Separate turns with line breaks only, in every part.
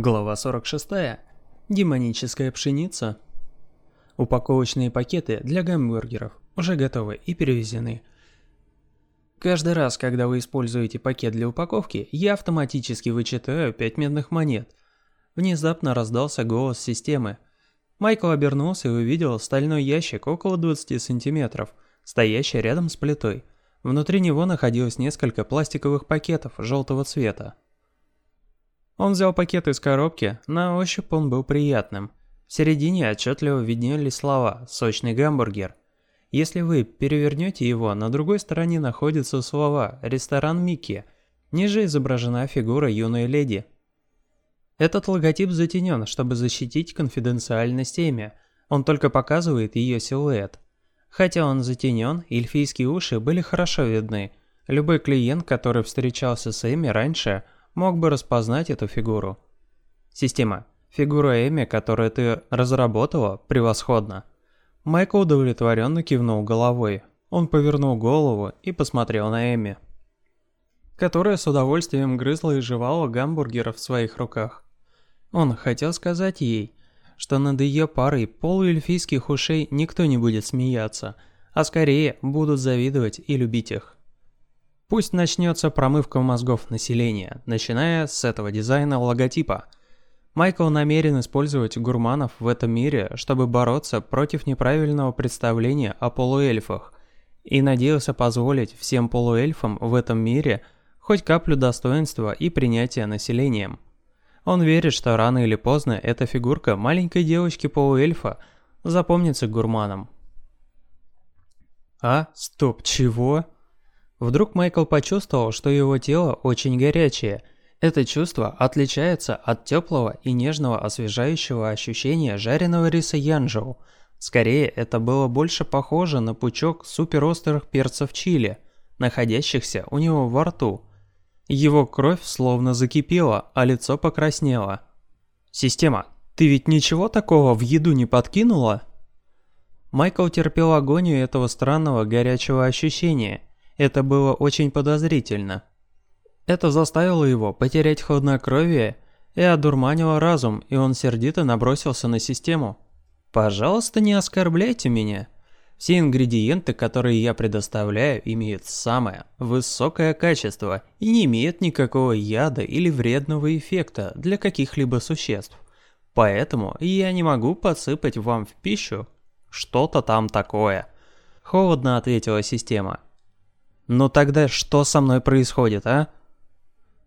Глава 46. Демоническая пшеница. Упаковочные пакеты для гамбургеров уже готовы и перевезены. Каждый раз, когда вы используете пакет для упаковки, я автоматически вычитаю 5 медных монет. Внезапно раздался голос системы. Майкл обернулся и увидел стальной ящик около 20 сантиметров, стоящий рядом с плитой. Внутри него находилось несколько пластиковых пакетов желтого цвета. Он взял пакет из коробки, на ощупь он был приятным. В середине отчетливо виднелись слова «сочный гамбургер». Если вы перевернете его, на другой стороне находятся слова «ресторан Микки». Ниже изображена фигура юной леди. Этот логотип затенен, чтобы защитить конфиденциальность Эми. Он только показывает ее силуэт. Хотя он затенен, эльфийские уши были хорошо видны. Любой клиент, который встречался с Эми раньше – мог бы распознать эту фигуру. Система. Фигура Эми, которую ты разработала, превосходна. Майкл удовлетворенно кивнул головой. Он повернул голову и посмотрел на Эми, которая с удовольствием грызла и жевала гамбургеров в своих руках. Он хотел сказать ей, что над ее парой полуэльфийских ушей никто не будет смеяться, а скорее будут завидовать и любить их. Пусть начнется промывка мозгов населения, начиная с этого дизайна логотипа. Майкл намерен использовать гурманов в этом мире, чтобы бороться против неправильного представления о полуэльфах, и надеялся позволить всем полуэльфам в этом мире хоть каплю достоинства и принятия населением. Он верит, что рано или поздно эта фигурка маленькой девочки-полуэльфа запомнится гурманам. А? Стоп, чего? Вдруг Майкл почувствовал, что его тело очень горячее. Это чувство отличается от теплого и нежного освежающего ощущения жареного риса янжоу. Скорее, это было больше похоже на пучок суперострых перцев чили, находящихся у него во рту. Его кровь словно закипела, а лицо покраснело. «Система, ты ведь ничего такого в еду не подкинула?» Майкл терпел агонию этого странного горячего ощущения – это было очень подозрительно. Это заставило его потерять хладнокровие и одурманило разум, и он сердито набросился на систему. «Пожалуйста, не оскорбляйте меня. Все ингредиенты, которые я предоставляю, имеют самое высокое качество и не имеют никакого яда или вредного эффекта для каких-либо существ. Поэтому я не могу подсыпать вам в пищу что-то там такое». Холодно ответила система. Но тогда что со мной происходит, а?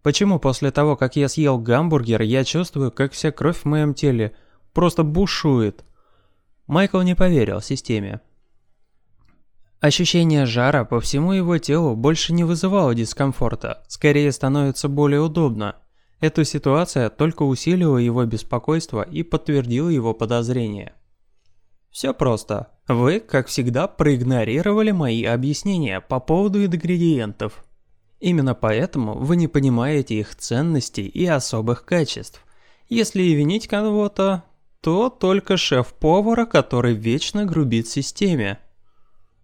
Почему после того, как я съел гамбургер, я чувствую, как вся кровь в моем теле просто бушует? Майкл не поверил системе. Ощущение жара по всему его телу больше не вызывало дискомфорта, скорее становится более удобно. Эта ситуация только усилила его беспокойство и подтвердила его подозрения. Все просто. Вы, как всегда, проигнорировали мои объяснения по поводу ингредиентов. Именно поэтому вы не понимаете их ценностей и особых качеств. Если и винить кого-то, то только шеф-повара, который вечно грубит системе.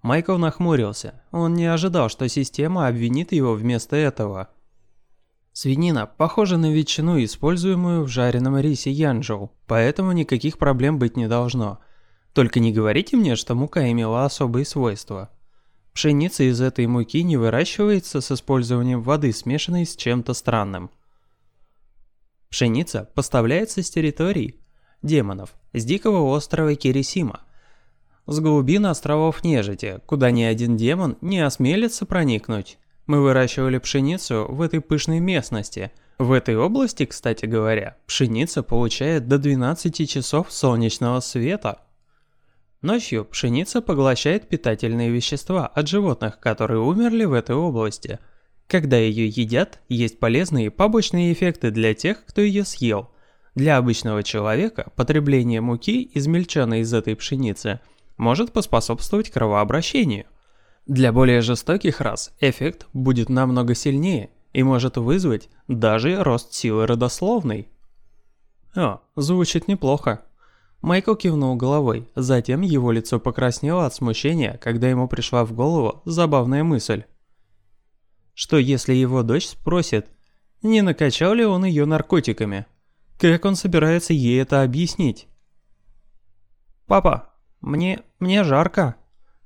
Майкл нахмурился. Он не ожидал, что система обвинит его вместо этого. Свинина похожа на ветчину, используемую в жареном рисе янджоу, поэтому никаких проблем быть не должно – только не говорите мне, что мука имела особые свойства. Пшеница из этой муки не выращивается с использованием воды, смешанной с чем-то странным. Пшеница поставляется с территорий демонов, с дикого острова Кирисима, с глубин островов Нежити, куда ни один демон не осмелится проникнуть. Мы выращивали пшеницу в этой пышной местности. В этой области, кстати говоря, пшеница получает до 12 часов солнечного света – Ночью пшеница поглощает питательные вещества от животных, которые умерли в этой области. Когда ее едят, есть полезные побочные эффекты для тех, кто ее съел. Для обычного человека потребление муки, измельченной из этой пшеницы, может поспособствовать кровообращению. Для более жестоких рас эффект будет намного сильнее и может вызвать даже рост силы родословной. О, звучит неплохо. Майкл кивнул головой, затем его лицо покраснело от смущения, когда ему пришла в голову забавная мысль. Что если его дочь спросит, не накачал ли он ее наркотиками? Как он собирается ей это объяснить? «Папа, мне... мне жарко!»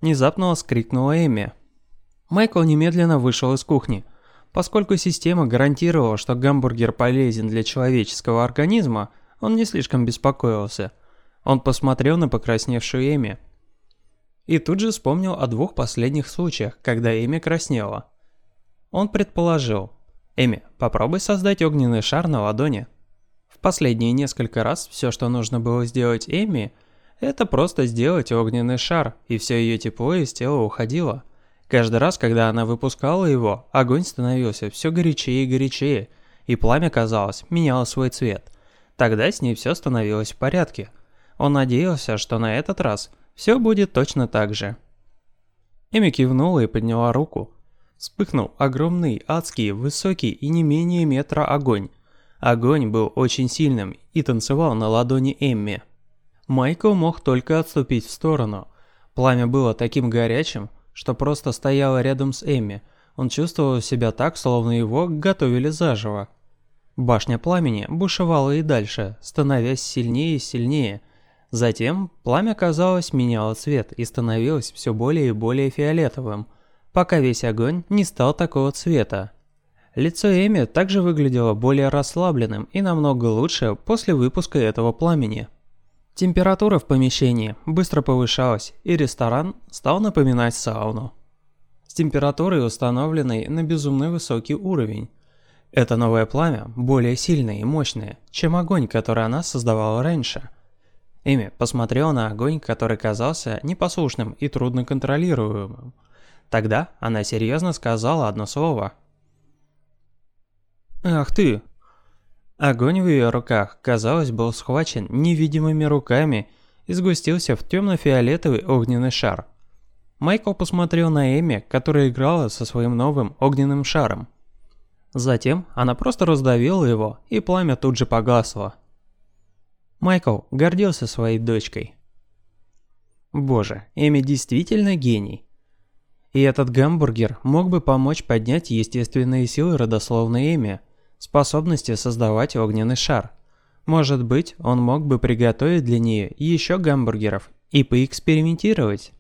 Внезапно скрикнула Эми. Майкл немедленно вышел из кухни. Поскольку система гарантировала, что гамбургер полезен для человеческого организма, он не слишком беспокоился. Он посмотрел на покрасневшую Эми. И тут же вспомнил о двух последних случаях, когда Эми краснела. Он предположил. «Эми, попробуй создать огненный шар на ладони». В последние несколько раз все, что нужно было сделать Эми, это просто сделать огненный шар, и все ее тепло из тела уходило. Каждый раз, когда она выпускала его, огонь становился все горячее и горячее, и пламя, казалось, меняло свой цвет. Тогда с ней все становилось в порядке. Он надеялся, что на этот раз все будет точно так же. Эми кивнула и подняла руку. Вспыхнул огромный, адский, высокий и не менее метра огонь. Огонь был очень сильным и танцевал на ладони Эмми. Майкл мог только отступить в сторону. Пламя было таким горячим, что просто стояло рядом с Эмми. Он чувствовал себя так, словно его готовили заживо. Башня пламени бушевала и дальше, становясь сильнее и сильнее. Затем пламя, казалось, меняло цвет и становилось все более и более фиолетовым, пока весь огонь не стал такого цвета. Лицо Эми также выглядело более расслабленным и намного лучше после выпуска этого пламени. Температура в помещении быстро повышалась, и ресторан стал напоминать сауну. С температурой, установленной на безумно высокий уровень. Это новое пламя более сильное и мощное, чем огонь, который она создавала раньше. Эми посмотрела на огонь, который казался непослушным и трудно контролируемым. Тогда она серьезно сказала одно слово. «Ах ты, Огонь в ее руках, казалось, был схвачен невидимыми руками и сгустился в темно-фиолетовый огненный шар. Майкл посмотрел на Эми, которая играла со своим новым огненным шаром. Затем она просто раздавила его, и пламя тут же погасло. Майкл гордился своей дочкой. Боже, Эми действительно гений. И этот гамбургер мог бы помочь поднять естественные силы родословной Эми – способности создавать огненный шар. Может быть, он мог бы приготовить для нее еще гамбургеров и поэкспериментировать.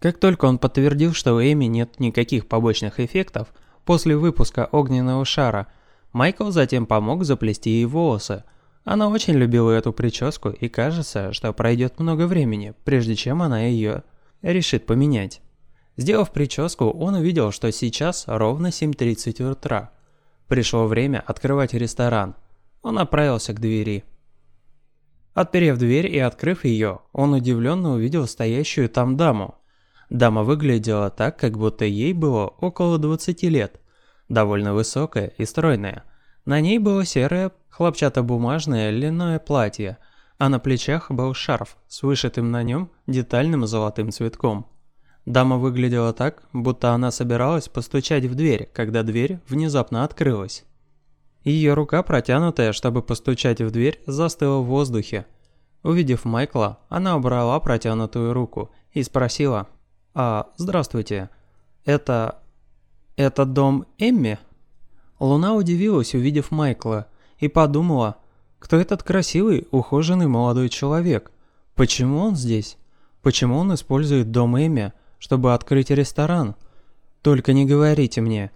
Как только он подтвердил, что у Эми нет никаких побочных эффектов после выпуска огненного шара, Майкл затем помог заплести ей волосы. Она очень любила эту прическу и кажется, что пройдет много времени, прежде чем она ее решит поменять. Сделав прическу, он увидел, что сейчас ровно 7.30 утра. Пришло время открывать ресторан. Он направился к двери. Отперев дверь и открыв ее, он удивленно увидел стоящую там даму. Дама выглядела так, как будто ей было около 20 лет. Довольно высокая и стройная. На ней было серое хлопчатобумажное льняное платье, а на плечах был шарф с вышитым на нем детальным золотым цветком. Дама выглядела так, будто она собиралась постучать в дверь, когда дверь внезапно открылась. Ее рука, протянутая, чтобы постучать в дверь, застыла в воздухе. Увидев Майкла, она убрала протянутую руку и спросила, «А, здравствуйте, это... это дом Эмми?» Луна удивилась, увидев Майкла, и подумала, кто этот красивый, ухоженный молодой человек? Почему он здесь? Почему он использует дом Эмми, чтобы открыть ресторан. Только не говорите мне».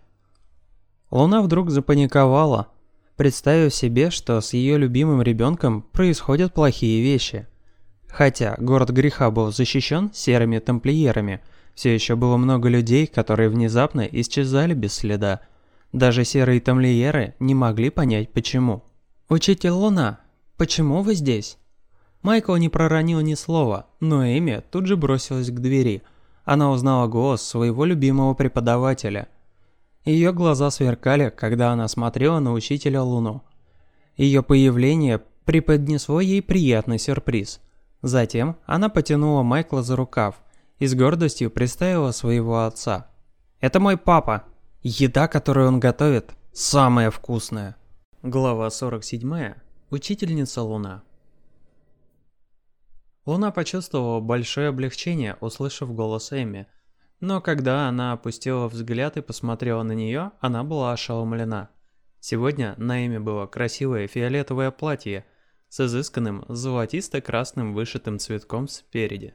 Луна вдруг запаниковала, представив себе, что с ее любимым ребенком происходят плохие вещи. Хотя город греха был защищен серыми тамплиерами, все еще было много людей, которые внезапно исчезали без следа. Даже серые тамплиеры не могли понять почему. «Учитель Луна, почему вы здесь?» Майкл не проронил ни слова, но Эми тут же бросилась к двери – она узнала голос своего любимого преподавателя. Ее глаза сверкали, когда она смотрела на учителя Луну. Ее появление преподнесло ей приятный сюрприз. Затем она потянула Майкла за рукав и с гордостью представила своего отца. «Это мой папа. Еда, которую он готовит, самая вкусная». Глава 47. Учительница Луна. Луна почувствовала большое облегчение, услышав голос Эми. Но когда она опустила взгляд и посмотрела на нее, она была ошеломлена. Сегодня на Эми было красивое фиолетовое платье, с изысканным золотисто-красным вышитым цветком спереди.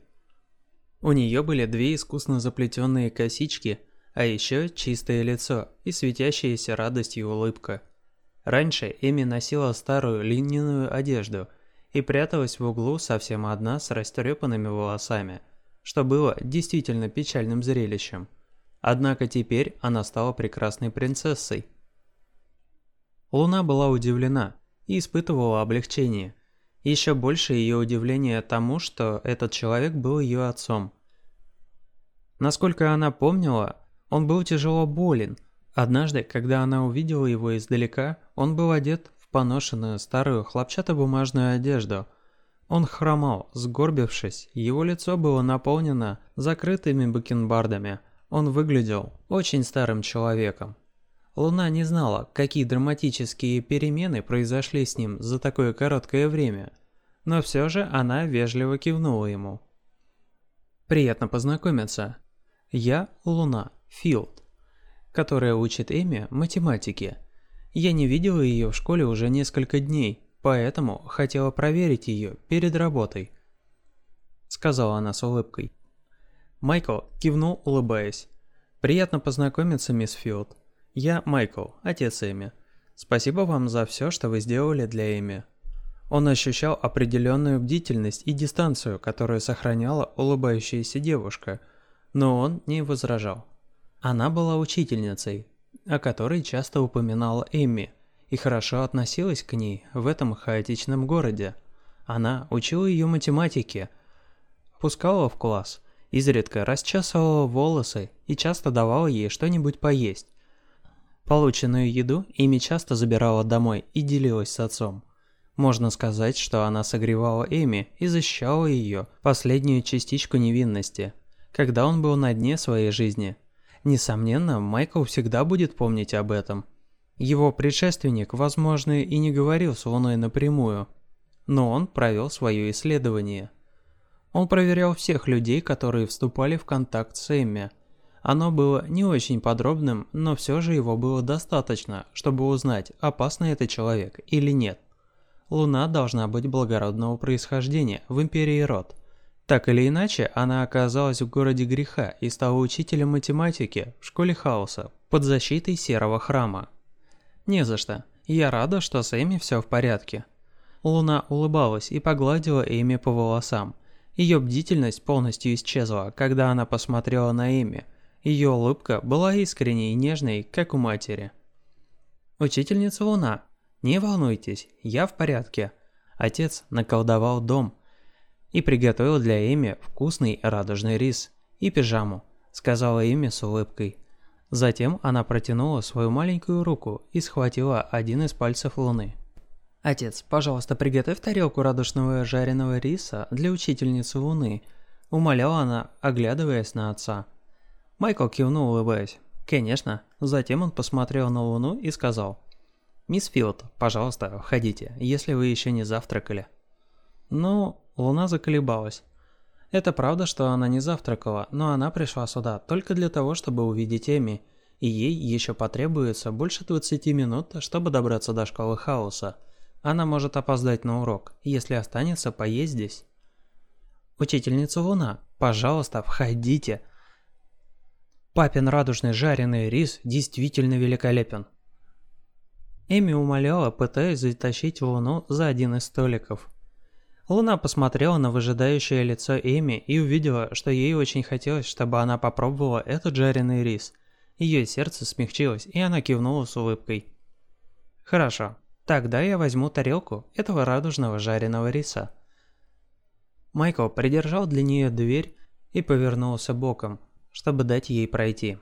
У нее были две искусно заплетенные косички, а еще чистое лицо и светящаяся радостью улыбка. Раньше Эми носила старую льняную одежду и пряталась в углу совсем одна с растрепанными волосами, что было действительно печальным зрелищем. Однако теперь она стала прекрасной принцессой. Луна была удивлена и испытывала облегчение. Еще больше ее удивление тому, что этот человек был ее отцом. Насколько она помнила, он был тяжело болен. Однажды, когда она увидела его издалека, он был одет в поношенную старую хлопчатобумажную одежду. Он хромал, сгорбившись, его лицо было наполнено закрытыми бакенбардами. Он выглядел очень старым человеком. Луна не знала, какие драматические перемены произошли с ним за такое короткое время, но все же она вежливо кивнула ему. «Приятно познакомиться. Я Луна, Филд, которая учит Эми математике. Я не видела ее в школе уже несколько дней, поэтому хотела проверить ее перед работой», сказала она с улыбкой. Майкл кивнул, улыбаясь. «Приятно познакомиться, мисс Филд. Я Майкл, отец Эми. Спасибо вам за все, что вы сделали для Эми». Он ощущал определенную бдительность и дистанцию, которую сохраняла улыбающаяся девушка, но он не возражал. Она была учительницей, о которой часто упоминала Эми, и хорошо относилась к ней в этом хаотичном городе. Она учила ее математике, пускала в класс, изредка расчесывала волосы и часто давала ей что-нибудь поесть. Полученную еду Эми часто забирала домой и делилась с отцом. Можно сказать, что она согревала Эми и защищала ее, последнюю частичку невинности, когда он был на дне своей жизни. Несомненно, Майкл всегда будет помнить об этом. Его предшественник, возможно, и не говорил с Луной напрямую, но он провел свое исследование. Он проверял всех людей, которые вступали в контакт с Эмми. Оно было не очень подробным, но все же его было достаточно, чтобы узнать, опасный это человек или нет. Луна должна быть благородного происхождения в Империи Род. Так или иначе, она оказалась в городе греха и стала учителем математики в школе хаоса под защитой Серого Храма. Не за что. Я рада, что с Эми все в порядке. Луна улыбалась и погладила Эми по волосам. Ее бдительность полностью исчезла, когда она посмотрела на Эми. Ее улыбка была искренней и нежной, как у матери. «Учительница Луна, не волнуйтесь, я в порядке». Отец наколдовал дом и приготовил для Эми вкусный радужный рис и пижаму, сказала Эми с улыбкой. Затем она протянула свою маленькую руку и схватила один из пальцев Луны. «Отец, пожалуйста, приготовь тарелку радужного жареного риса для учительницы Луны», – умоляла она, оглядываясь на отца. Майкл кивнул, улыбаясь. «Конечно». Затем он посмотрел на Луну и сказал. «Мисс Филд, пожалуйста, входите, если вы еще не завтракали». Ну, Луна заколебалась. Это правда, что она не завтракала, но она пришла сюда только для того, чтобы увидеть Эми, и ей еще потребуется больше 20 минут, чтобы добраться до школы хаоса. Она может опоздать на урок, если останется поесть здесь. Учительница Луна, пожалуйста, входите. Папин радужный жареный рис действительно великолепен. Эми умоляла, пытаясь затащить Луну за один из столиков. Луна посмотрела на выжидающее лицо Эми и увидела, что ей очень хотелось, чтобы она попробовала этот жареный рис. Ее сердце смягчилось, и она кивнула с улыбкой. «Хорошо, тогда я возьму тарелку этого радужного жареного риса». Майкл придержал для нее дверь и повернулся боком, чтобы дать ей пройти.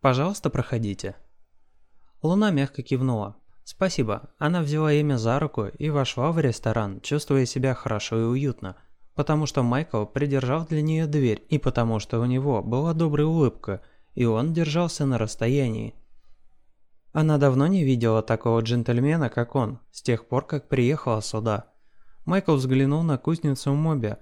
«Пожалуйста, проходите». Луна мягко кивнула. Спасибо. Она взяла имя за руку и вошла в ресторан, чувствуя себя хорошо и уютно. Потому что Майкл придержал для нее дверь, и потому что у него была добрая улыбка, и он держался на расстоянии. Она давно не видела такого джентльмена, как он, с тех пор, как приехала сюда. Майкл взглянул на кузницу Моби,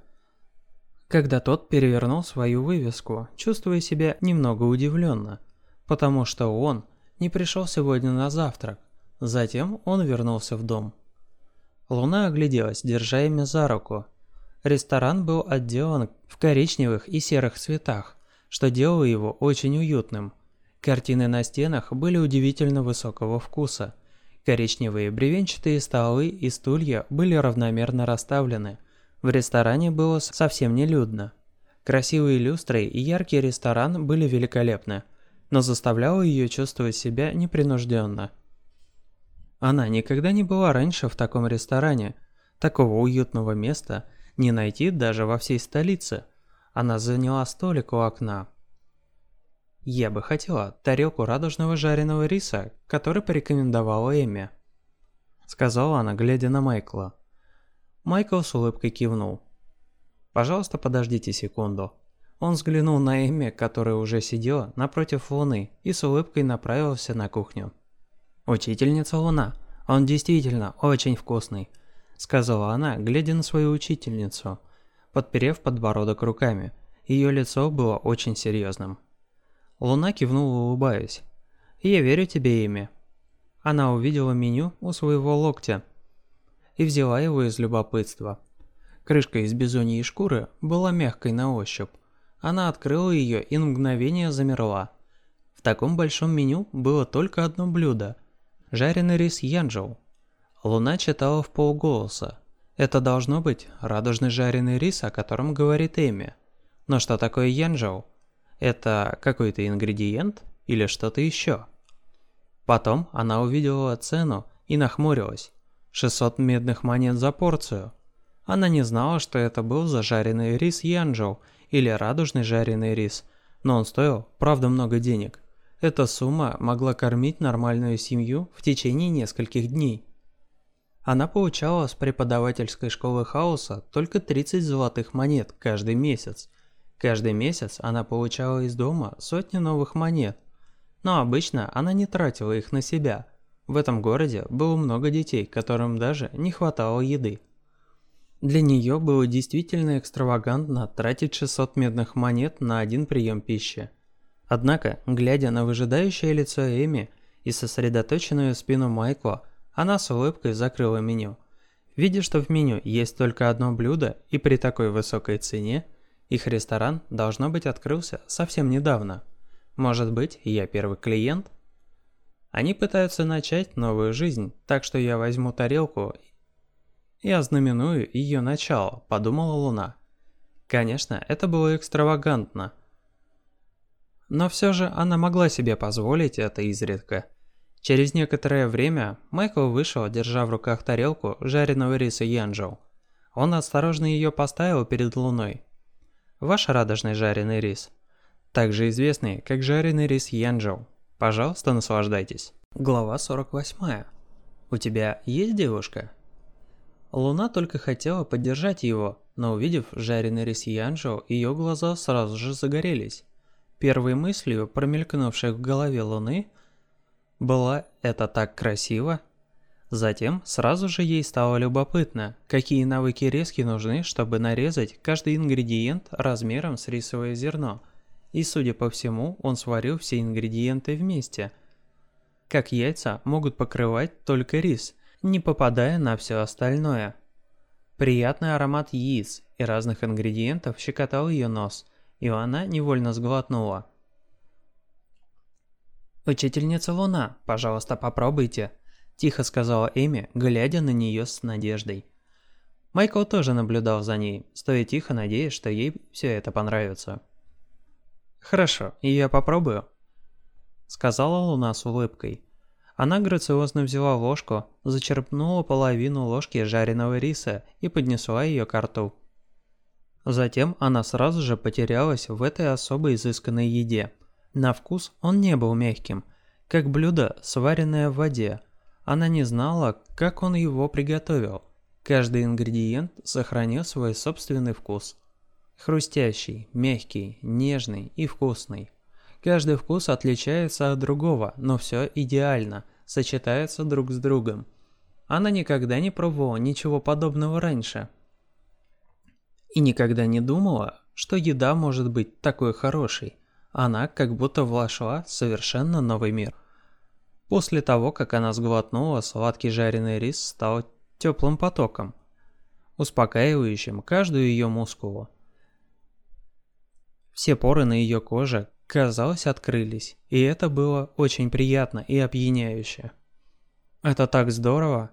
когда тот перевернул свою вывеску, чувствуя себя немного удивленно, потому что он не пришел сегодня на завтрак. Затем он вернулся в дом. Луна огляделась, держа ими за руку. Ресторан был отделан в коричневых и серых цветах, что делало его очень уютным. Картины на стенах были удивительно высокого вкуса. Коричневые бревенчатые столы и стулья были равномерно расставлены. В ресторане было совсем не людно. Красивые люстры и яркий ресторан были великолепны, но заставляло ее чувствовать себя непринужденно. Она никогда не была раньше в таком ресторане. Такого уютного места не найти даже во всей столице. Она заняла столик у окна. Я бы хотела тарелку радужного жареного риса, который порекомендовала Эми. Сказала она, глядя на Майкла. Майкл с улыбкой кивнул. Пожалуйста, подождите секунду. Он взглянул на Эми, которая уже сидела напротив Луны, и с улыбкой направился на кухню. «Учительница Луна, он действительно очень вкусный», – сказала она, глядя на свою учительницу, подперев подбородок руками. Ее лицо было очень серьезным. Луна кивнула, улыбаясь. «Я верю тебе, Эми». Она увидела меню у своего локтя и взяла его из любопытства. Крышка из бизоньей шкуры была мягкой на ощупь. Она открыла ее и на мгновение замерла. В таком большом меню было только одно блюдо – жареный рис янджоу. Луна читала в полголоса. Это должно быть радужный жареный рис, о котором говорит Эми. Но что такое янджоу? Это какой-то ингредиент или что-то еще? Потом она увидела цену и нахмурилась. 600 медных монет за порцию. Она не знала, что это был зажаренный рис янджоу или радужный жареный рис, но он стоил, правда, много денег. Эта сумма могла кормить нормальную семью в течение нескольких дней. Она получала с преподавательской школы хаоса только 30 золотых монет каждый месяц. Каждый месяц она получала из дома сотни новых монет. Но обычно она не тратила их на себя. В этом городе было много детей, которым даже не хватало еды. Для нее было действительно экстравагантно тратить 600 медных монет на один прием пищи. Однако, глядя на выжидающее лицо Эми и сосредоточенную спину Майкла, она с улыбкой закрыла меню. Видя, что в меню есть только одно блюдо и при такой высокой цене, их ресторан, должно быть, открылся совсем недавно. Может быть, я первый клиент? Они пытаются начать новую жизнь, так что я возьму тарелку я знаменую ее начало, подумала Луна. Конечно, это было экстравагантно. Но все же она могла себе позволить это изредка. Через некоторое время Майкл вышел, держа в руках тарелку жареного риса янджоу. Он осторожно ее поставил перед Луной. Ваш радужный жареный рис. Также известный как жареный рис янджоу. Пожалуйста, наслаждайтесь. Глава 48. У тебя есть девушка? Луна только хотела поддержать его, но увидев жареный рис Янжо, ее глаза сразу же загорелись. Первой мыслью, промелькнувшей в голове Луны, была «это так красиво». Затем сразу же ей стало любопытно, какие навыки резки нужны, чтобы нарезать каждый ингредиент размером с рисовое зерно. И судя по всему, он сварил все ингредиенты вместе. Как яйца могут покрывать только рис – не попадая на все остальное. Приятный аромат яиц и разных ингредиентов щекотал ее нос, и она невольно сглотнула. «Учительница Луна, пожалуйста, попробуйте», – тихо сказала Эми, глядя на нее с надеждой. Майкл тоже наблюдал за ней, стоя тихо, надеясь, что ей все это понравится. «Хорошо, я попробую», – сказала Луна с улыбкой. Она грациозно взяла ложку, зачерпнула половину ложки жареного риса и поднесла ее к рту. Затем она сразу же потерялась в этой особо изысканной еде. На вкус он не был мягким, как блюдо, сваренное в воде. Она не знала, как он его приготовил. Каждый ингредиент сохранил свой собственный вкус. Хрустящий, мягкий, нежный и вкусный. Каждый вкус отличается от другого, но все идеально, сочетается друг с другом. Она никогда не пробовала ничего подобного раньше. И никогда не думала, что еда может быть такой хорошей. Она как будто вошла в совершенно новый мир. После того, как она сглотнула, сладкий жареный рис стал теплым потоком, успокаивающим каждую ее мускулу. Все поры на ее коже, казалось, открылись, и это было очень приятно и опьяняюще. Это так здорово.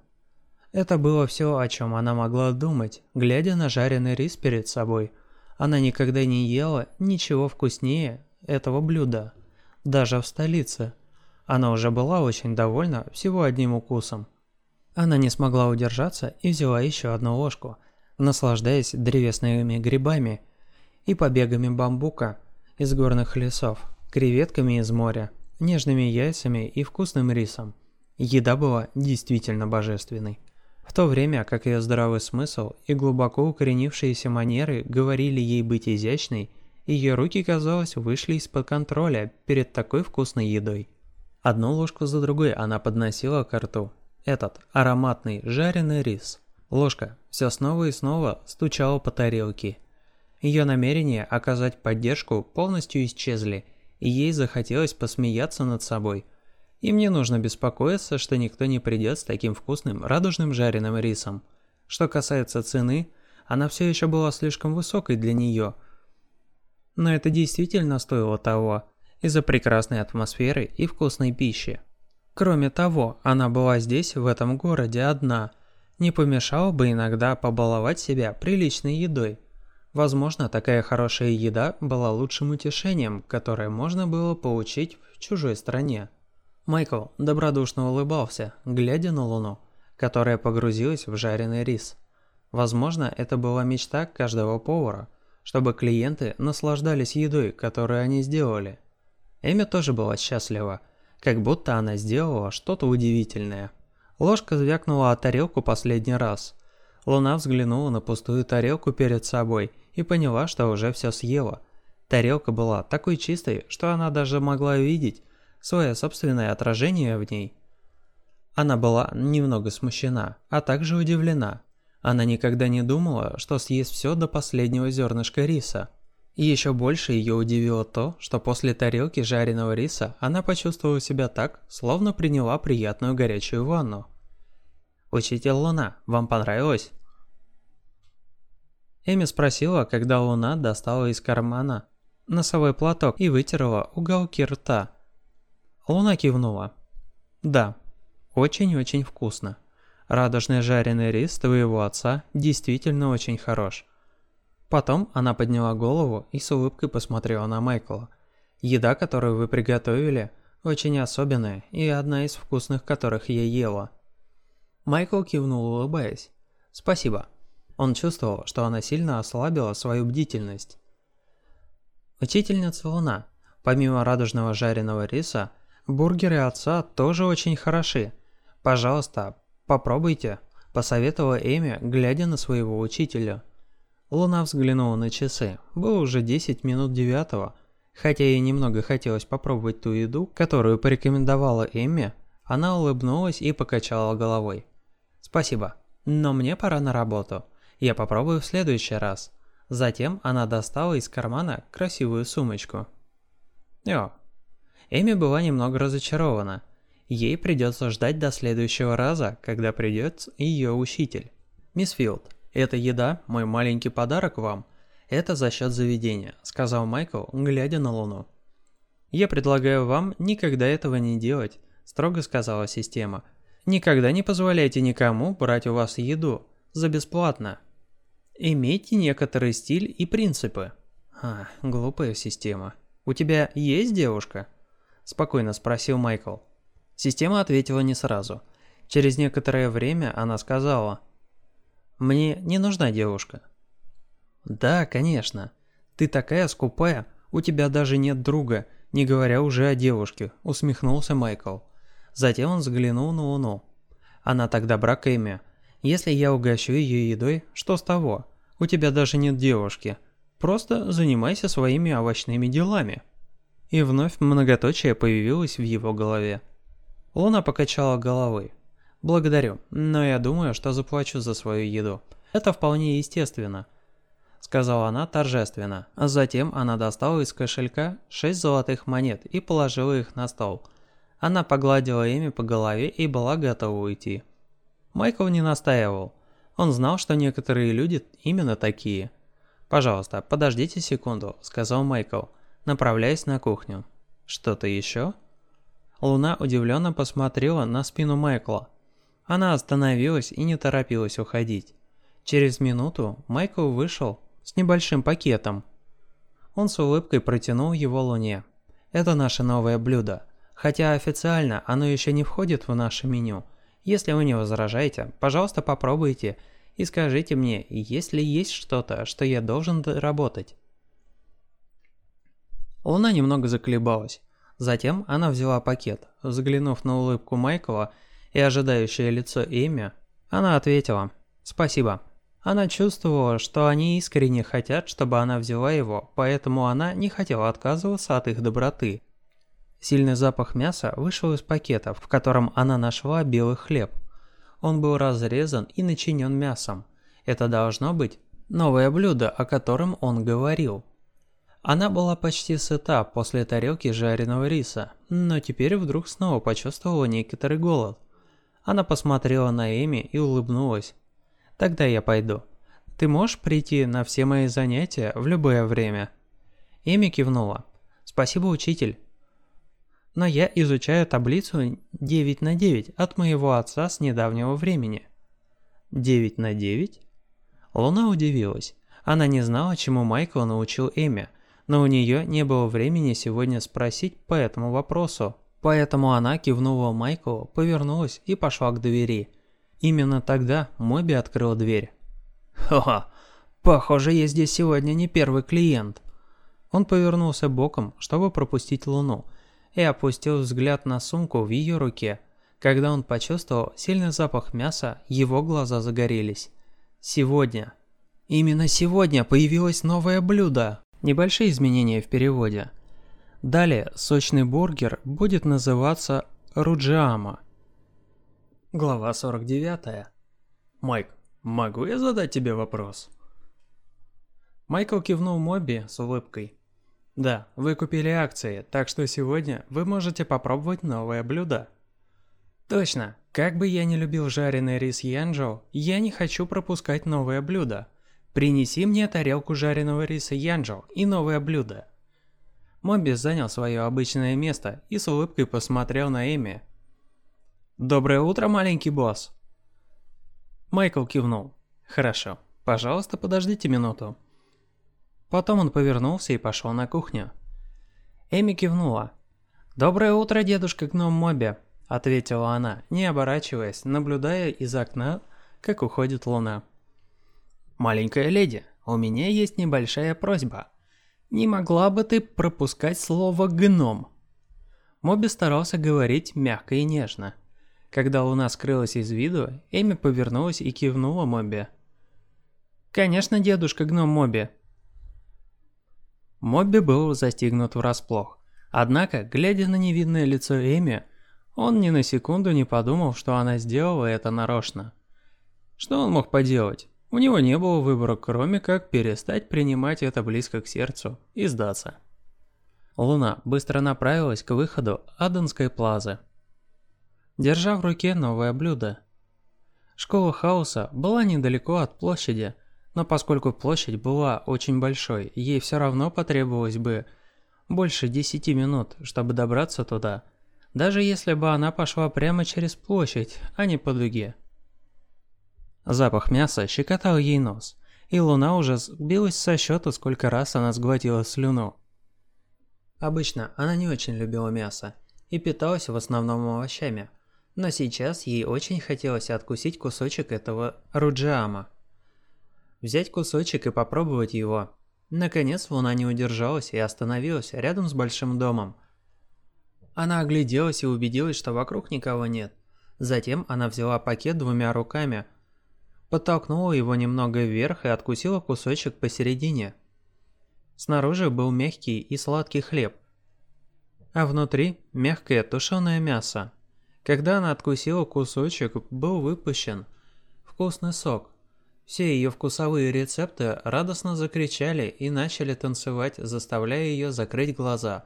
Это было все, о чем она могла думать, глядя на жареный рис перед собой. Она никогда не ела ничего вкуснее этого блюда, даже в столице. Она уже была очень довольна всего одним укусом. Она не смогла удержаться и взяла еще одну ложку, наслаждаясь древесными грибами и побегами бамбука из горных лесов, креветками из моря, нежными яйцами и вкусным рисом. Еда была действительно божественной. В то время как ее здравый смысл и глубоко укоренившиеся манеры говорили ей быть изящной, ее руки, казалось, вышли из-под контроля перед такой вкусной едой. Одну ложку за другой она подносила к рту. Этот ароматный жареный рис. Ложка все снова и снова стучала по тарелке. Ее намерения оказать поддержку полностью исчезли, и ей захотелось посмеяться над собой. Им не нужно беспокоиться, что никто не придет с таким вкусным радужным жареным рисом. Что касается цены, она все еще была слишком высокой для нее. Но это действительно стоило того из-за прекрасной атмосферы и вкусной пищи. Кроме того, она была здесь, в этом городе, одна. Не помешало бы иногда побаловать себя приличной едой. Возможно, такая хорошая еда была лучшим утешением, которое можно было получить в чужой стране. Майкл добродушно улыбался, глядя на Луну, которая погрузилась в жареный рис. Возможно, это была мечта каждого повара, чтобы клиенты наслаждались едой, которую они сделали. Эми тоже была счастлива, как будто она сделала что-то удивительное. Ложка звякнула о тарелку последний раз. Луна взглянула на пустую тарелку перед собой и поняла, что уже все съела. Тарелка была такой чистой, что она даже могла видеть свое собственное отражение в ней. Она была немного смущена, а также удивлена. Она никогда не думала, что съест все до последнего зернышка риса. И еще больше ее удивило то, что после тарелки жареного риса она почувствовала себя так, словно приняла приятную горячую ванну. «Учитель Луна, вам понравилось?» Эми спросила, когда Луна достала из кармана носовой платок и вытерла уголки рта. Луна кивнула. «Да, очень-очень вкусно. Радужный жареный рис твоего отца действительно очень хорош. Потом она подняла голову и с улыбкой посмотрела на Майкла. «Еда, которую вы приготовили, очень особенная и одна из вкусных, которых я ела». Майкл кивнул, улыбаясь. «Спасибо». Он чувствовал, что она сильно ослабила свою бдительность. Учительница Луна. Помимо радужного жареного риса, бургеры отца тоже очень хороши. Пожалуйста, попробуйте, посоветовала Эми, глядя на своего учителя. Луна взглянула на часы. Было уже 10 минут девятого. Хотя ей немного хотелось попробовать ту еду, которую порекомендовала Эмми, она улыбнулась и покачала головой. «Спасибо, но мне пора на работу. Я попробую в следующий раз». Затем она достала из кармана красивую сумочку. О. Эми была немного разочарована. Ей придется ждать до следующего раза, когда придет ее учитель. Мисс Филд, «Эта еда – мой маленький подарок вам. Это за счет заведения», – сказал Майкл, глядя на Луну. «Я предлагаю вам никогда этого не делать», – строго сказала система. «Никогда не позволяйте никому брать у вас еду за бесплатно. Имейте некоторый стиль и принципы». «А, глупая система. У тебя есть девушка?» – спокойно спросил Майкл. Система ответила не сразу. Через некоторое время она сказала – мне не нужна девушка. Да, конечно. Ты такая скупая, у тебя даже нет друга, не говоря уже о девушке, усмехнулся Майкл. Затем он взглянул на Луну. Она так добра к Эми. Если я угощу ее едой, что с того? У тебя даже нет девушки. Просто занимайся своими овощными делами. И вновь многоточие появилось в его голове. Луна покачала головой. «Благодарю, но я думаю, что заплачу за свою еду. Это вполне естественно», — сказала она торжественно. Затем она достала из кошелька шесть золотых монет и положила их на стол. Она погладила ими по голове и была готова уйти. Майкл не настаивал. Он знал, что некоторые люди именно такие. «Пожалуйста, подождите секунду», — сказал Майкл, направляясь на кухню. «Что-то еще?» Луна удивленно посмотрела на спину Майкла. Она остановилась и не торопилась уходить. Через минуту Майкл вышел с небольшим пакетом. Он с улыбкой протянул его Луне. «Это наше новое блюдо. Хотя официально оно еще не входит в наше меню. Если вы не возражаете, пожалуйста попробуйте и скажите мне, есть ли есть что-то, что я должен доработать. Луна немного заколебалась. Затем она взяла пакет. Взглянув на улыбку Майкла и ожидающее лицо Эми, она ответила «Спасибо». Она чувствовала, что они искренне хотят, чтобы она взяла его, поэтому она не хотела отказываться от их доброты. Сильный запах мяса вышел из пакета, в котором она нашла белый хлеб. Он был разрезан и начинен мясом. Это должно быть новое блюдо, о котором он говорил. Она была почти сыта после тарелки жареного риса, но теперь вдруг снова почувствовала некоторый голод. Она посмотрела на Эми и улыбнулась. «Тогда я пойду. Ты можешь прийти на все мои занятия в любое время?» Эми кивнула. «Спасибо, учитель но я изучаю таблицу 9 на 9 от моего отца с недавнего времени. 9 на 9? Луна удивилась. Она не знала, чему Майкл научил Эми, но у нее не было времени сегодня спросить по этому вопросу. Поэтому она кивнула Майклу, повернулась и пошла к двери. Именно тогда Моби открыл дверь. «Ха-ха, похоже, я здесь сегодня не первый клиент». Он повернулся боком, чтобы пропустить Луну, и опустил взгляд на сумку в ее руке. Когда он почувствовал сильный запах мяса, его глаза загорелись. Сегодня. Именно сегодня появилось новое блюдо. Небольшие изменения в переводе. Далее сочный бургер будет называться руджиама. Глава 49. Майк, могу я задать тебе вопрос? Майкл кивнул Моби с улыбкой. Да, вы купили акции, так что сегодня вы можете попробовать новое блюдо. Точно, как бы я не любил жареный рис Янжоу, я не хочу пропускать новое блюдо. Принеси мне тарелку жареного риса Янжоу и новое блюдо. Моби занял свое обычное место и с улыбкой посмотрел на Эми. «Доброе утро, маленький босс!» Майкл кивнул. «Хорошо, пожалуйста, подождите минуту». Потом он повернулся и пошел на кухню. Эми кивнула. «Доброе утро, дедушка гном Моби», — ответила она, не оборачиваясь, наблюдая из окна, как уходит луна. «Маленькая леди, у меня есть небольшая просьба. Не могла бы ты пропускать слово «гном»?» Моби старался говорить мягко и нежно. Когда луна скрылась из виду, Эми повернулась и кивнула Моби. «Конечно, дедушка гном Моби», Мобби был застигнут врасплох. Однако, глядя на невидное лицо Эми, он ни на секунду не подумал, что она сделала это нарочно. Что он мог поделать? У него не было выбора, кроме как перестать принимать это близко к сердцу и сдаться. Луна быстро направилась к выходу Аденской плазы. Держа в руке новое блюдо. Школа хаоса была недалеко от площади, но поскольку площадь была очень большой, ей все равно потребовалось бы больше 10 минут, чтобы добраться туда, даже если бы она пошла прямо через площадь, а не по дуге. Запах мяса щекотал ей нос, и Луна уже сбилась со счета, сколько раз она сглотила слюну. Обычно она не очень любила мясо и питалась в основном овощами, но сейчас ей очень хотелось откусить кусочек этого руджиама взять кусочек и попробовать его. Наконец Луна не удержалась и остановилась рядом с большим домом. Она огляделась и убедилась, что вокруг никого нет. Затем она взяла пакет двумя руками, подтолкнула его немного вверх и откусила кусочек посередине. Снаружи был мягкий и сладкий хлеб, а внутри мягкое тушеное мясо. Когда она откусила кусочек, был выпущен вкусный сок. Все ее вкусовые рецепты радостно закричали и начали танцевать, заставляя ее закрыть глаза.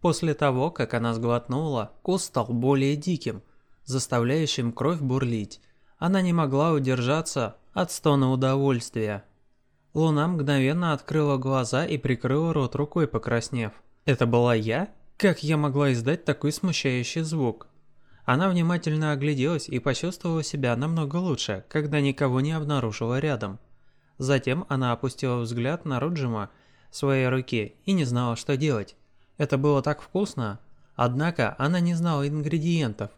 После того, как она сглотнула, вкус стал более диким, заставляющим кровь бурлить. Она не могла удержаться от стона удовольствия. Луна мгновенно открыла глаза и прикрыла рот рукой, покраснев. Это была я? Как я могла издать такой смущающий звук? Она внимательно огляделась и почувствовала себя намного лучше, когда никого не обнаружила рядом. Затем она опустила взгляд на Руджима своей руки и не знала, что делать. Это было так вкусно, однако она не знала ингредиентов.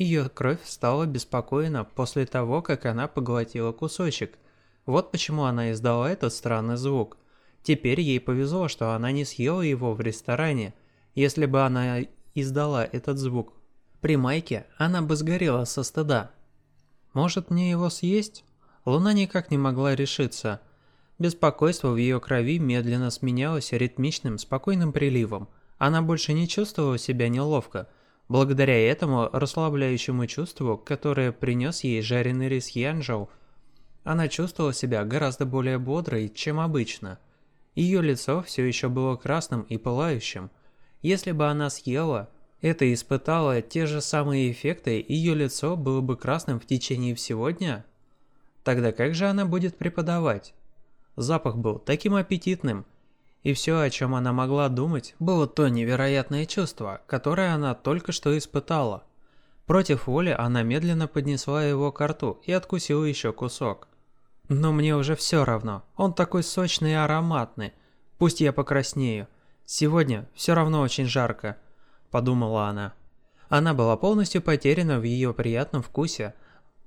Ее кровь стала беспокойна после того, как она поглотила кусочек. Вот почему она издала этот странный звук. Теперь ей повезло, что она не съела его в ресторане. Если бы она издала этот звук при Майке, она бы сгорела со стыда. Может мне его съесть? Луна никак не могла решиться. Беспокойство в ее крови медленно сменялось ритмичным, спокойным приливом. Она больше не чувствовала себя неловко. Благодаря этому расслабляющему чувству, которое принес ей жареный рис Янжоу, она чувствовала себя гораздо более бодрой, чем обычно. Ее лицо все еще было красным и пылающим. Если бы она съела это испытала те же самые эффекты, ее лицо было бы красным в течение всего дня. Тогда как же она будет преподавать? Запах был таким аппетитным, и все, о чем она могла думать, было то невероятное чувство, которое она только что испытала. Против воли она медленно поднесла его к рту и откусила еще кусок. Но мне уже все равно, он такой сочный и ароматный, пусть я покраснею. Сегодня все равно очень жарко, подумала она. Она была полностью потеряна в ее приятном вкусе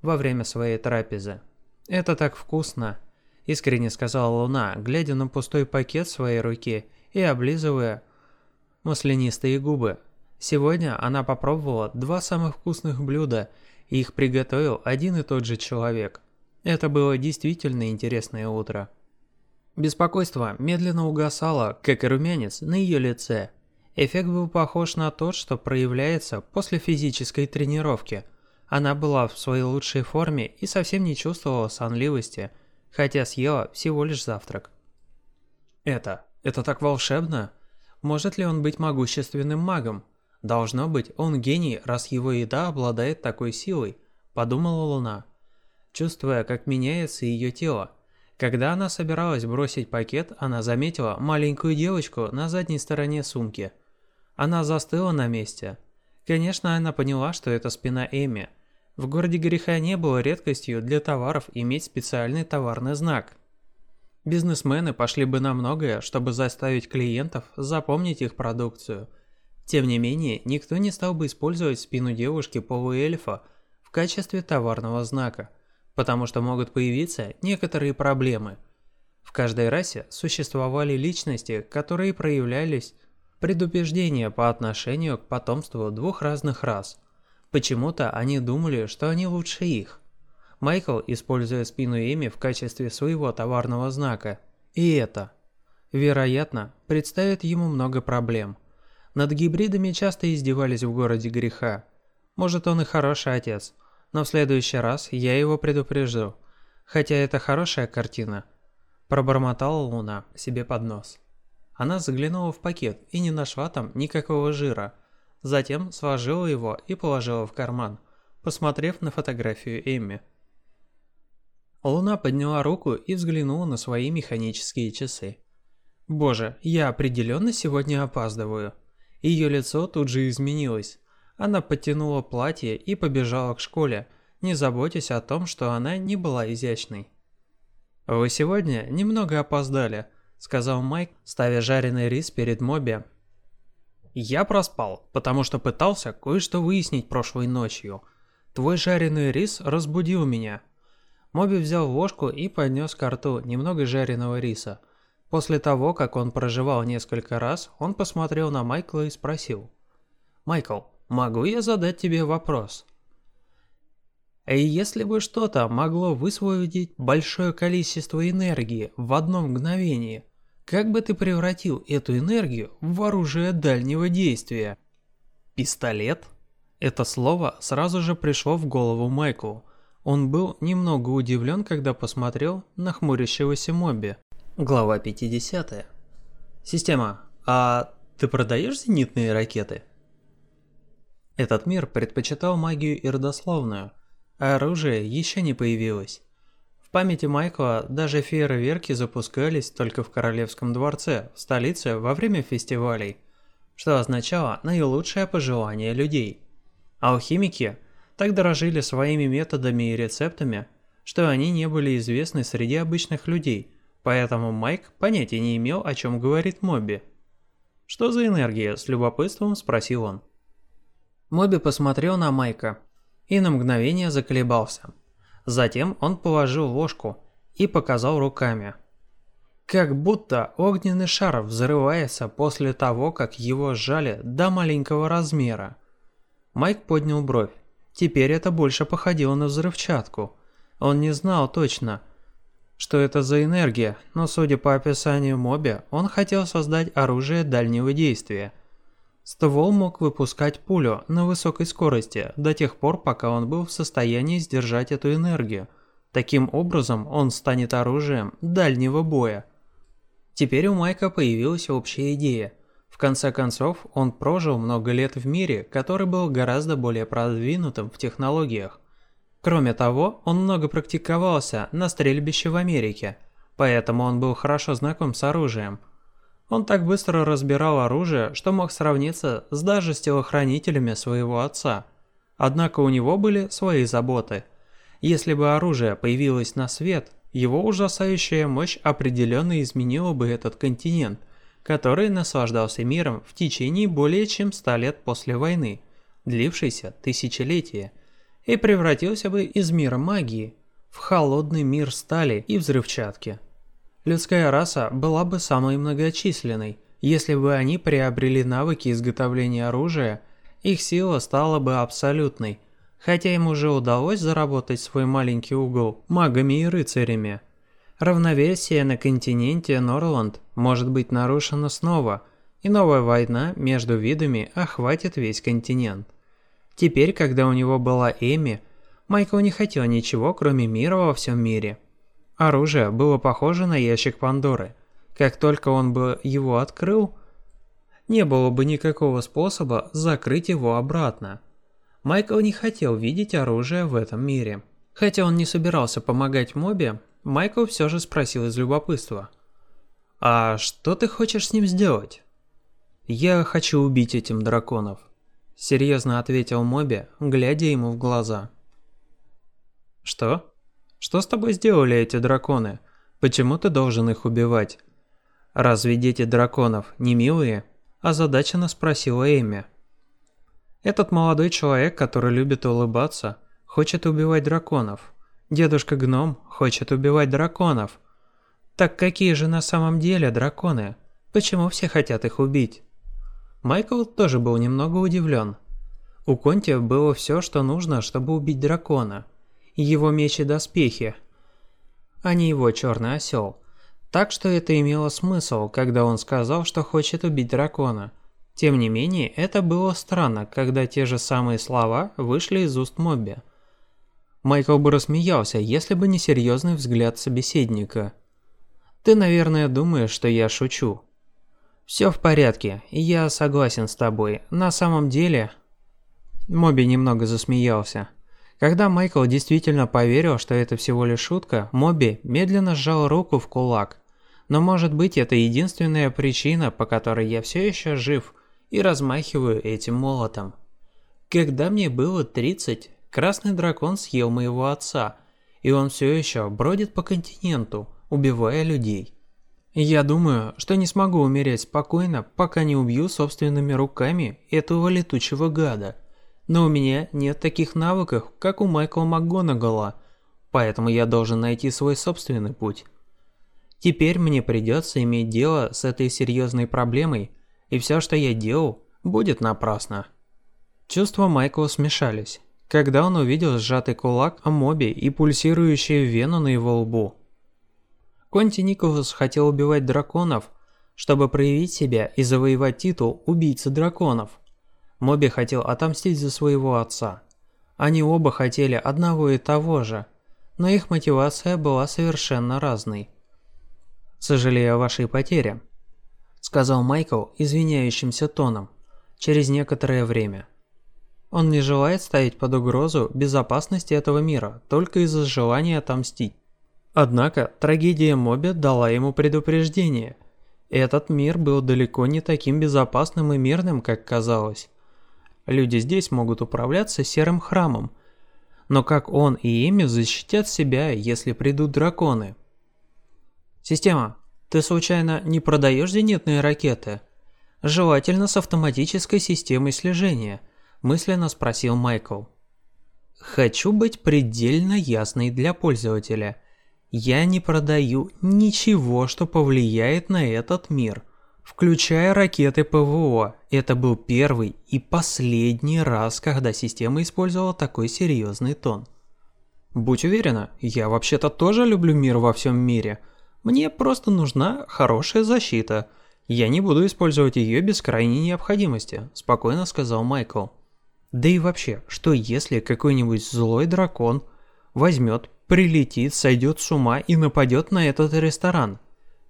во время своей трапезы. «Это так вкусно!» – искренне сказала Луна, глядя на пустой пакет своей руке и облизывая маслянистые губы. Сегодня она попробовала два самых вкусных блюда, и их приготовил один и тот же человек. Это было действительно интересное утро. Беспокойство медленно угасало, как и румянец на ее лице. Эффект был похож на тот, что проявляется после физической тренировки – она была в своей лучшей форме и совсем не чувствовала сонливости, хотя съела всего лишь завтрак. Это, это так волшебно. Может ли он быть могущественным магом? Должно быть, он гений, раз его еда обладает такой силой, подумала Луна, чувствуя, как меняется ее тело. Когда она собиралась бросить пакет, она заметила маленькую девочку на задней стороне сумки. Она застыла на месте, Конечно, она поняла, что это спина Эми. В городе греха не было редкостью для товаров иметь специальный товарный знак. Бизнесмены пошли бы на многое, чтобы заставить клиентов запомнить их продукцию. Тем не менее, никто не стал бы использовать спину девушки полуэльфа в качестве товарного знака, потому что могут появиться некоторые проблемы. В каждой расе существовали личности, которые проявлялись Предупреждение по отношению к потомству двух разных рас. Почему-то они думали, что они лучше их. Майкл, используя спину Эми в качестве своего товарного знака, и это, вероятно, представит ему много проблем. Над гибридами часто издевались в городе греха. Может он и хороший отец, но в следующий раз я его предупрежу. Хотя это хорошая картина. Пробормотала Луна себе под нос. Она заглянула в пакет и не нашла там никакого жира. Затем сложила его и положила в карман, посмотрев на фотографию Эмми. Луна подняла руку и взглянула на свои механические часы. «Боже, я определенно сегодня опаздываю». Ее лицо тут же изменилось. Она подтянула платье и побежала к школе, не заботясь о том, что она не была изящной. «Вы сегодня немного опоздали», сказал Майк, ставя жареный рис перед Моби. Я проспал, потому что пытался кое-что выяснить прошлой ночью. Твой жареный рис разбудил меня. Моби взял ложку и поднес к рту немного жареного риса. После того, как он проживал несколько раз, он посмотрел на Майкла и спросил. «Майкл, могу я задать тебе вопрос?» И если бы что-то могло высвободить большое количество энергии в одно мгновение, как бы ты превратил эту энергию в оружие дальнего действия? Пистолет? Это слово сразу же пришло в голову Майклу. Он был немного удивлен, когда посмотрел на хмурящегося Моби. Глава 50. Система, а ты продаешь зенитные ракеты? Этот мир предпочитал магию и родословную. а оружие еще не появилось. Памяти Майкла даже фейерверки запускались только в Королевском дворце, в столице, во время фестивалей, что означало наилучшее пожелание людей. Алхимики так дорожили своими методами и рецептами, что они не были известны среди обычных людей, поэтому Майк понятия не имел, о чем говорит Моби. «Что за энергия?» – с любопытством спросил он. Моби посмотрел на Майка и на мгновение заколебался. Затем он положил ложку и показал руками. Как будто огненный шар взрывается после того, как его сжали до маленького размера. Майк поднял бровь. Теперь это больше походило на взрывчатку. Он не знал точно, что это за энергия, но судя по описанию Моби, он хотел создать оружие дальнего действия – Ствол мог выпускать пулю на высокой скорости до тех пор, пока он был в состоянии сдержать эту энергию. Таким образом, он станет оружием дальнего боя. Теперь у Майка появилась общая идея. В конце концов, он прожил много лет в мире, который был гораздо более продвинутым в технологиях. Кроме того, он много практиковался на стрельбище в Америке, поэтому он был хорошо знаком с оружием – он так быстро разбирал оружие, что мог сравниться с даже с телохранителями своего отца. Однако у него были свои заботы. Если бы оружие появилось на свет, его ужасающая мощь определенно изменила бы этот континент, который наслаждался миром в течение более чем ста лет после войны, длившейся тысячелетия, и превратился бы из мира магии в холодный мир стали и взрывчатки. Людская раса была бы самой многочисленной. Если бы они приобрели навыки изготовления оружия, их сила стала бы абсолютной, хотя им уже удалось заработать свой маленький угол магами и рыцарями. Равновесие на континенте Норланд может быть нарушено снова, и новая война между видами охватит весь континент. Теперь, когда у него была Эми, Майкл не хотел ничего, кроме мира во всем мире – Оружие было похоже на ящик Пандоры. Как только он бы его открыл, не было бы никакого способа закрыть его обратно. Майкл не хотел видеть оружие в этом мире. Хотя он не собирался помогать Моби, Майкл все же спросил из любопытства. «А что ты хочешь с ним сделать?» «Я хочу убить этим драконов», — серьезно ответил Моби, глядя ему в глаза. «Что?» Что с тобой сделали эти драконы? Почему ты должен их убивать? Разве дети драконов не милые? Озадаченно спросила Эми. Этот молодой человек, который любит улыбаться, хочет убивать драконов. Дедушка Гном хочет убивать драконов. Так какие же на самом деле драконы? Почему все хотят их убить? Майкл тоже был немного удивлен. У Конти было все, что нужно, чтобы убить дракона – его меч и доспехи, а не его черный осел. Так что это имело смысл, когда он сказал, что хочет убить дракона. Тем не менее, это было странно, когда те же самые слова вышли из уст Мобби. Майкл бы рассмеялся, если бы не серьезный взгляд собеседника. «Ты, наверное, думаешь, что я шучу». «Все в порядке, я согласен с тобой. На самом деле...» Моби немного засмеялся. Когда Майкл действительно поверил, что это всего лишь шутка, Моби медленно сжал руку в кулак. Но может быть это единственная причина, по которой я все еще жив и размахиваю этим молотом. Когда мне было 30, красный дракон съел моего отца, и он все еще бродит по континенту, убивая людей. Я думаю, что не смогу умереть спокойно, пока не убью собственными руками этого летучего гада. Но у меня нет таких навыков, как у Майкла МакГонагала, поэтому я должен найти свой собственный путь. Теперь мне придется иметь дело с этой серьезной проблемой, и все, что я делал, будет напрасно. Чувства Майкла смешались, когда он увидел сжатый кулак о мобе и пульсирующую вену на его лбу. Конти Николас хотел убивать драконов, чтобы проявить себя и завоевать титул убийцы драконов – Моби хотел отомстить за своего отца. Они оба хотели одного и того же, но их мотивация была совершенно разной. «Сожалею о вашей потере», — сказал Майкл извиняющимся тоном, через некоторое время. Он не желает ставить под угрозу безопасность этого мира только из-за желания отомстить. Однако трагедия Моби дала ему предупреждение. Этот мир был далеко не таким безопасным и мирным, как казалось. Люди здесь могут управляться серым храмом, но как он и Эми защитят себя, если придут драконы? Система, ты случайно не продаешь зенитные ракеты? Желательно с автоматической системой слежения – мысленно спросил Майкл. Хочу быть предельно ясной для пользователя. Я не продаю ничего, что повлияет на этот мир, включая ракеты ПВО. Это был первый и последний раз, когда система использовала такой серьезный тон. Будь уверена, я вообще-то тоже люблю мир во всем мире. Мне просто нужна хорошая защита. Я не буду использовать ее без крайней необходимости, спокойно сказал Майкл. Да и вообще, что если какой-нибудь злой дракон возьмет, прилетит, сойдет с ума и нападет на этот ресторан?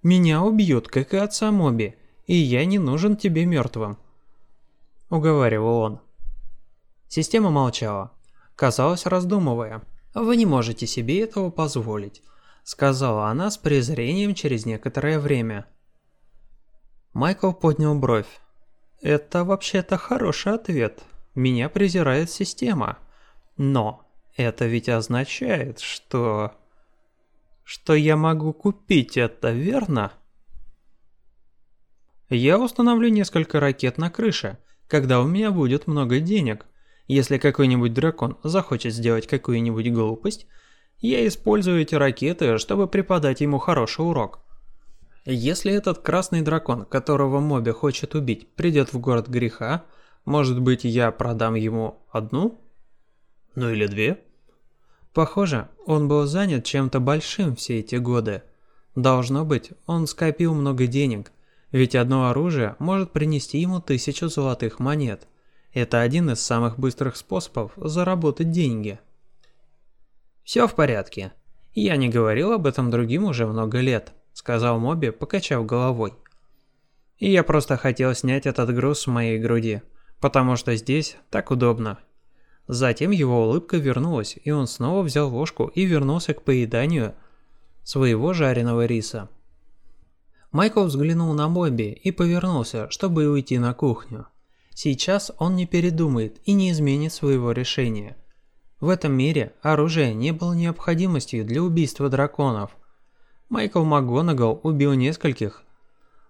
Меня убьют, как и отца Моби, и я не нужен тебе мертвым. Уговаривал он. Система молчала, казалось раздумывая. «Вы не можете себе этого позволить», — сказала она с презрением через некоторое время. Майкл поднял бровь. «Это вообще-то хороший ответ», меня презирает система. Но это ведь означает, что... Что я могу купить это, верно? Я установлю несколько ракет на крыше, когда у меня будет много денег. Если какой-нибудь дракон захочет сделать какую-нибудь глупость, я использую эти ракеты, чтобы преподать ему хороший урок. Если этот красный дракон, которого Моби хочет убить, придет в город греха, может быть, я продам ему одну? Ну или две? Похоже, он был занят чем-то большим все эти годы. Должно быть, он скопил много денег, ведь одно оружие может принести ему тысячу золотых монет. Это один из самых быстрых способов заработать деньги. «Все в порядке. Я не говорил об этом другим уже много лет», — сказал Моби, покачав головой. «И я просто хотел снять этот груз с моей груди потому что здесь так удобно. Затем его улыбка вернулась, и он снова взял ложку и вернулся к поеданию своего жареного риса. Майкл взглянул на Бобби и повернулся, чтобы уйти на кухню. Сейчас он не передумает и не изменит своего решения. В этом мире оружие не было необходимостью для убийства драконов. Майкл МакГонагал убил нескольких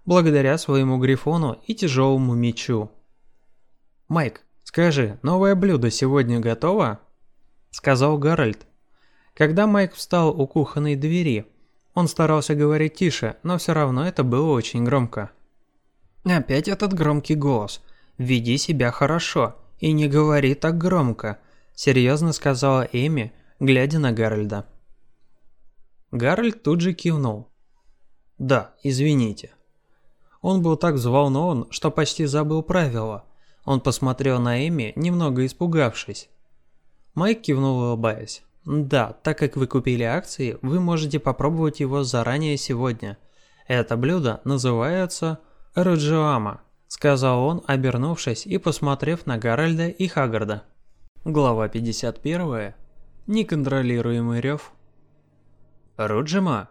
благодаря своему грифону и тяжелому мечу. «Майк, скажи, новое блюдо сегодня готово?» Сказал Гарольд. Когда Майк встал у кухонной двери, он старался говорить тише, но все равно это было очень громко. «Опять этот громкий голос. Веди себя хорошо и не говори так громко», серьезно сказала Эми, глядя на Гарольда. Гарольд тут же кивнул. «Да, извините». Он был так взволнован, что почти забыл правила – он посмотрел на Эми, немного испугавшись. Майк кивнул, улыбаясь. «Да, так как вы купили акции, вы можете попробовать его заранее сегодня. Это блюдо называется Раджиама», — сказал он, обернувшись и посмотрев на Гарольда и Хагарда. Глава 51. Неконтролируемый рев. «Руджима?»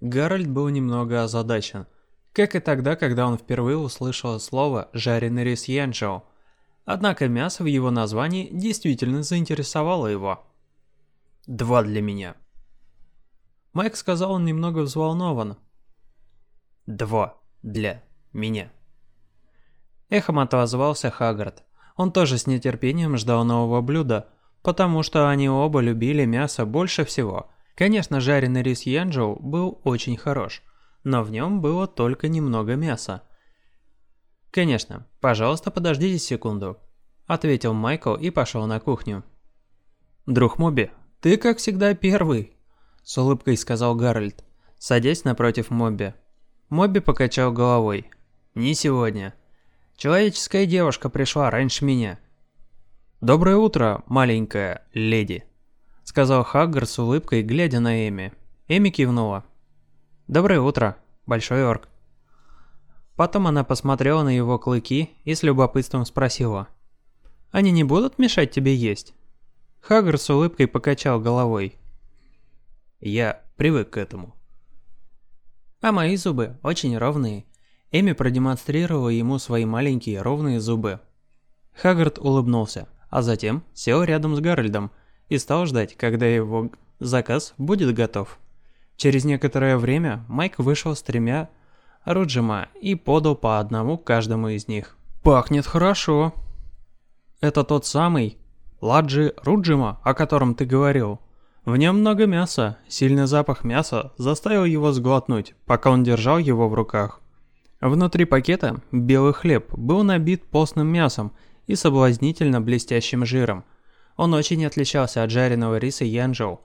Гарольд был немного озадачен. Как и тогда, когда он впервые услышал слово «жареный рис янчжоу». Однако мясо в его названии действительно заинтересовало его. «Два для меня». Майк сказал он немного взволнован. «Два для меня». Эхом отозвался Хаггард. Он тоже с нетерпением ждал нового блюда, потому что они оба любили мясо больше всего. Конечно, жареный рис Янчжоу был очень хорош – но в нем было только немного мяса. «Конечно, пожалуйста, подождите секунду», — ответил Майкл и пошел на кухню. «Друг Моби, ты, как всегда, первый», — с улыбкой сказал Гарольд, садясь напротив Моби. Моби покачал головой. «Не сегодня. Человеческая девушка пришла раньше меня». «Доброе утро, маленькая леди», — сказал Хаггар с улыбкой, глядя на Эми. Эми кивнула. «Доброе утро, Большой Орк». Потом она посмотрела на его клыки и с любопытством спросила. Они не будут мешать тебе есть?» Хаггар с улыбкой покачал головой.
«Я привык к этому».
«А мои зубы очень ровные». Эми продемонстрировала ему свои маленькие ровные зубы. Хаггард улыбнулся, а затем сел рядом с Гарольдом и стал ждать, когда его заказ будет готов. Через некоторое время Майк вышел с тремя Руджима и подал по одному каждому из них. «Пахнет хорошо», это тот самый Ладжи Руджима, о котором ты говорил. В нем много мяса. Сильный запах мяса заставил его сглотнуть, пока он держал его в руках. Внутри пакета белый хлеб был набит постным мясом и соблазнительно блестящим жиром. Он очень отличался от жареного риса Янжоу.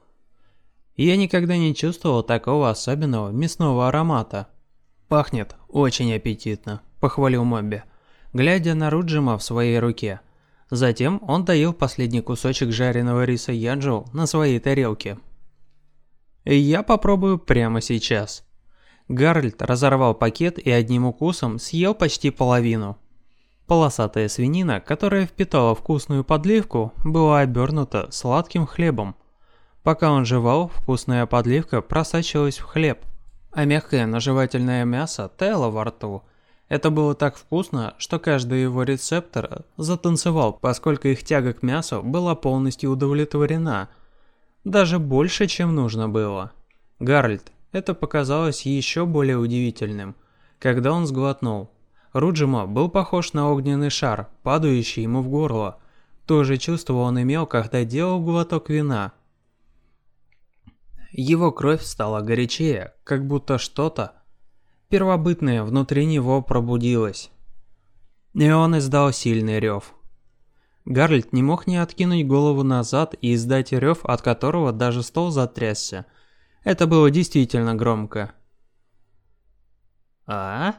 Я никогда не чувствовал такого особенного мясного аромата. «Пахнет очень аппетитно», – похвалил Мобби, глядя на Руджима в своей руке – Затем он доел последний кусочек жареного риса янджоу на своей тарелке. «Я попробую прямо сейчас». Гарольд разорвал пакет и одним укусом съел почти половину. Полосатая свинина, которая впитала вкусную подливку, была обернута сладким хлебом. Пока он жевал, вкусная подливка просачивалась в хлеб, а мягкое наживательное мясо таяло во рту – это было так вкусно, что каждый его рецептор затанцевал, поскольку их тяга к мясу была полностью удовлетворена. Даже больше, чем нужно было. Гарольд, это показалось еще более удивительным, когда он сглотнул. Руджима был похож на огненный шар, падающий ему в горло. То же чувство он имел, когда делал глоток вина. Его кровь стала горячее, как будто что-то Первобытное внутри него пробудилось. И он издал сильный рев. Гарльд не мог не откинуть голову назад и издать рев, от которого даже стол затрясся. Это было действительно громко. «А?»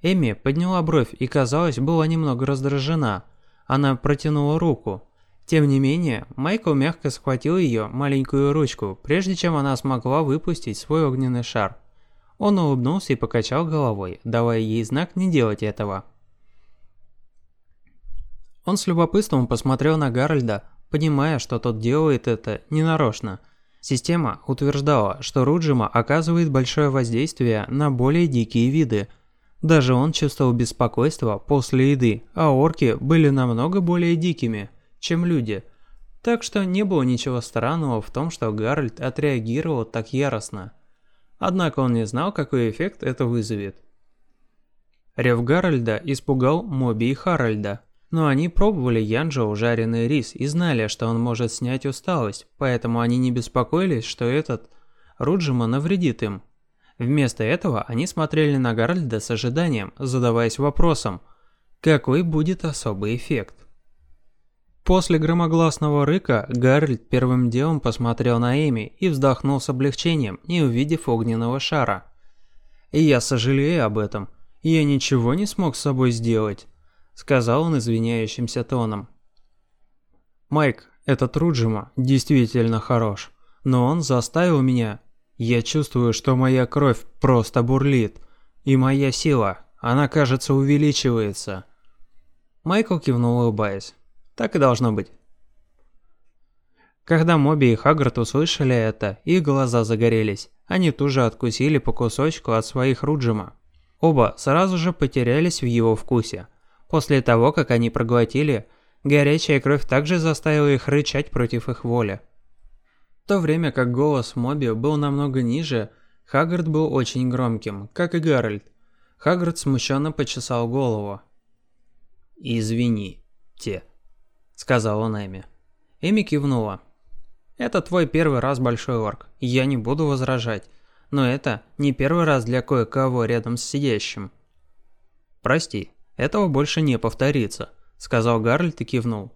Эми подняла бровь и, казалось, была немного раздражена. Она протянула руку. Тем не менее, Майкл мягко схватил ее маленькую ручку, прежде чем она смогла выпустить свой огненный шар. Он улыбнулся и покачал головой, давая ей знак не делать этого. Он с любопытством посмотрел на Гарольда, понимая, что тот делает это ненарочно. Система утверждала, что Руджима оказывает большое воздействие на более дикие виды. Даже он чувствовал беспокойство после еды, а орки были намного более дикими, чем люди. Так что не было ничего странного в том, что Гарольд отреагировал так яростно. Однако он не знал, какой эффект это вызовет. Рев Гарольда испугал Моби и Харальда, но они пробовали Янджоу жареный рис и знали, что он может снять усталость, поэтому они не беспокоились, что этот Руджима навредит им. Вместо этого они смотрели на Гарольда с ожиданием, задаваясь вопросом, какой будет особый эффект. После громогласного рыка Гарольд первым делом посмотрел на Эми и вздохнул с облегчением, не увидев огненного шара. «И я сожалею об этом. Я ничего не смог с собой сделать», — сказал он извиняющимся тоном. «Майк, этот Руджима действительно хорош, но он заставил меня... Я чувствую, что моя кровь просто бурлит, и моя сила, она, кажется, увеличивается». Майкл кивнул, улыбаясь. Так и должно быть. Когда Моби и Хаггард услышали это, их глаза загорелись. Они тут же откусили по кусочку от своих Руджима. Оба сразу же потерялись в его вкусе. После того, как они проглотили, горячая кровь также заставила их рычать против их воли. В то время как голос Моби был намного ниже, Хаггард был очень громким, как и Гарольд. Хаггард смущенно почесал голову. «Извини, те», сказал он Эми. Эми кивнула. «Это твой первый раз, Большой Орк, я не буду возражать. Но это не первый раз для кое-кого рядом с сидящим». «Прости, этого больше не повторится», — сказал Гарльд и кивнул.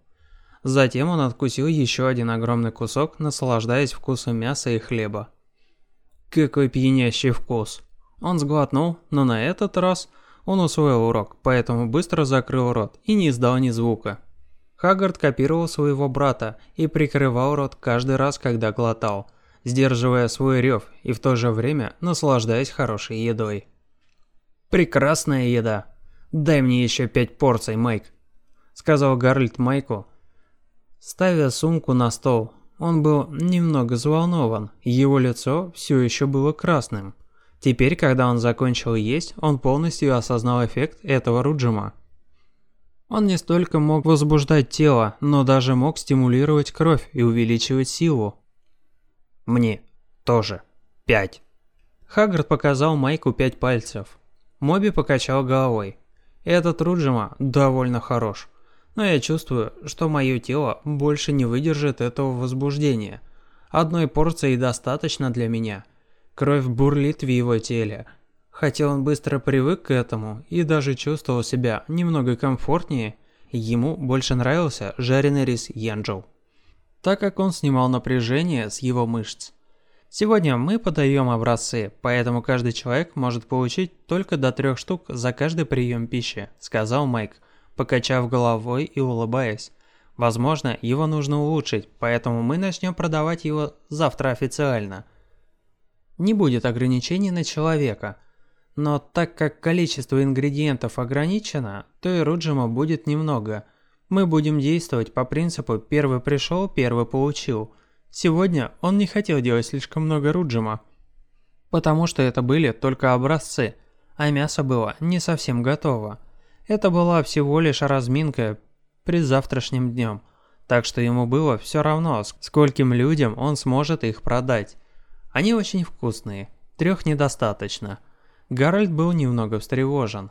Затем он откусил еще один огромный кусок, наслаждаясь вкусом мяса и хлеба. Какой пьянящий вкус! Он сглотнул, но на этот раз он усвоил урок, поэтому быстро закрыл рот и не издал ни звука. Хаггард копировал своего брата и прикрывал рот каждый раз, когда глотал, сдерживая свой рев и в то же время наслаждаясь хорошей едой. «Прекрасная еда! Дай мне еще пять порций, Майк!» сказал Гарольд Майку, ставя сумку на стол. Он был немного взволнован, его лицо все еще было красным. Теперь, когда он закончил есть, он полностью осознал эффект этого руджима. Он не столько мог возбуждать тело, но даже мог стимулировать кровь и увеличивать силу.
Мне тоже. Пять.
Хаггард показал Майку пять пальцев. Моби покачал головой. Этот Руджима довольно хорош. Но я чувствую, что мое тело больше не выдержит этого возбуждения. Одной порции достаточно для меня. Кровь бурлит в его теле. Хотя он быстро привык к этому и даже чувствовал себя немного комфортнее, ему больше нравился жареный рис янджоу. Так как он снимал напряжение с его мышц. Сегодня мы подаем образцы, поэтому каждый человек может получить только до трех штук за каждый прием пищи, сказал Майк, покачав головой и улыбаясь. Возможно, его нужно улучшить, поэтому мы начнем продавать его завтра официально. Не будет ограничений на человека. Но так как количество ингредиентов ограничено, то и руджима будет немного. Мы будем действовать по принципу «первый пришел, первый получил». Сегодня он не хотел делать слишком много руджима, потому что это были только образцы, а мясо было не совсем готово. Это была всего лишь разминка при завтрашнем днем, так что ему было все равно, скольким людям он сможет их продать. Они очень вкусные, трех недостаточно. Гарольд был немного встревожен.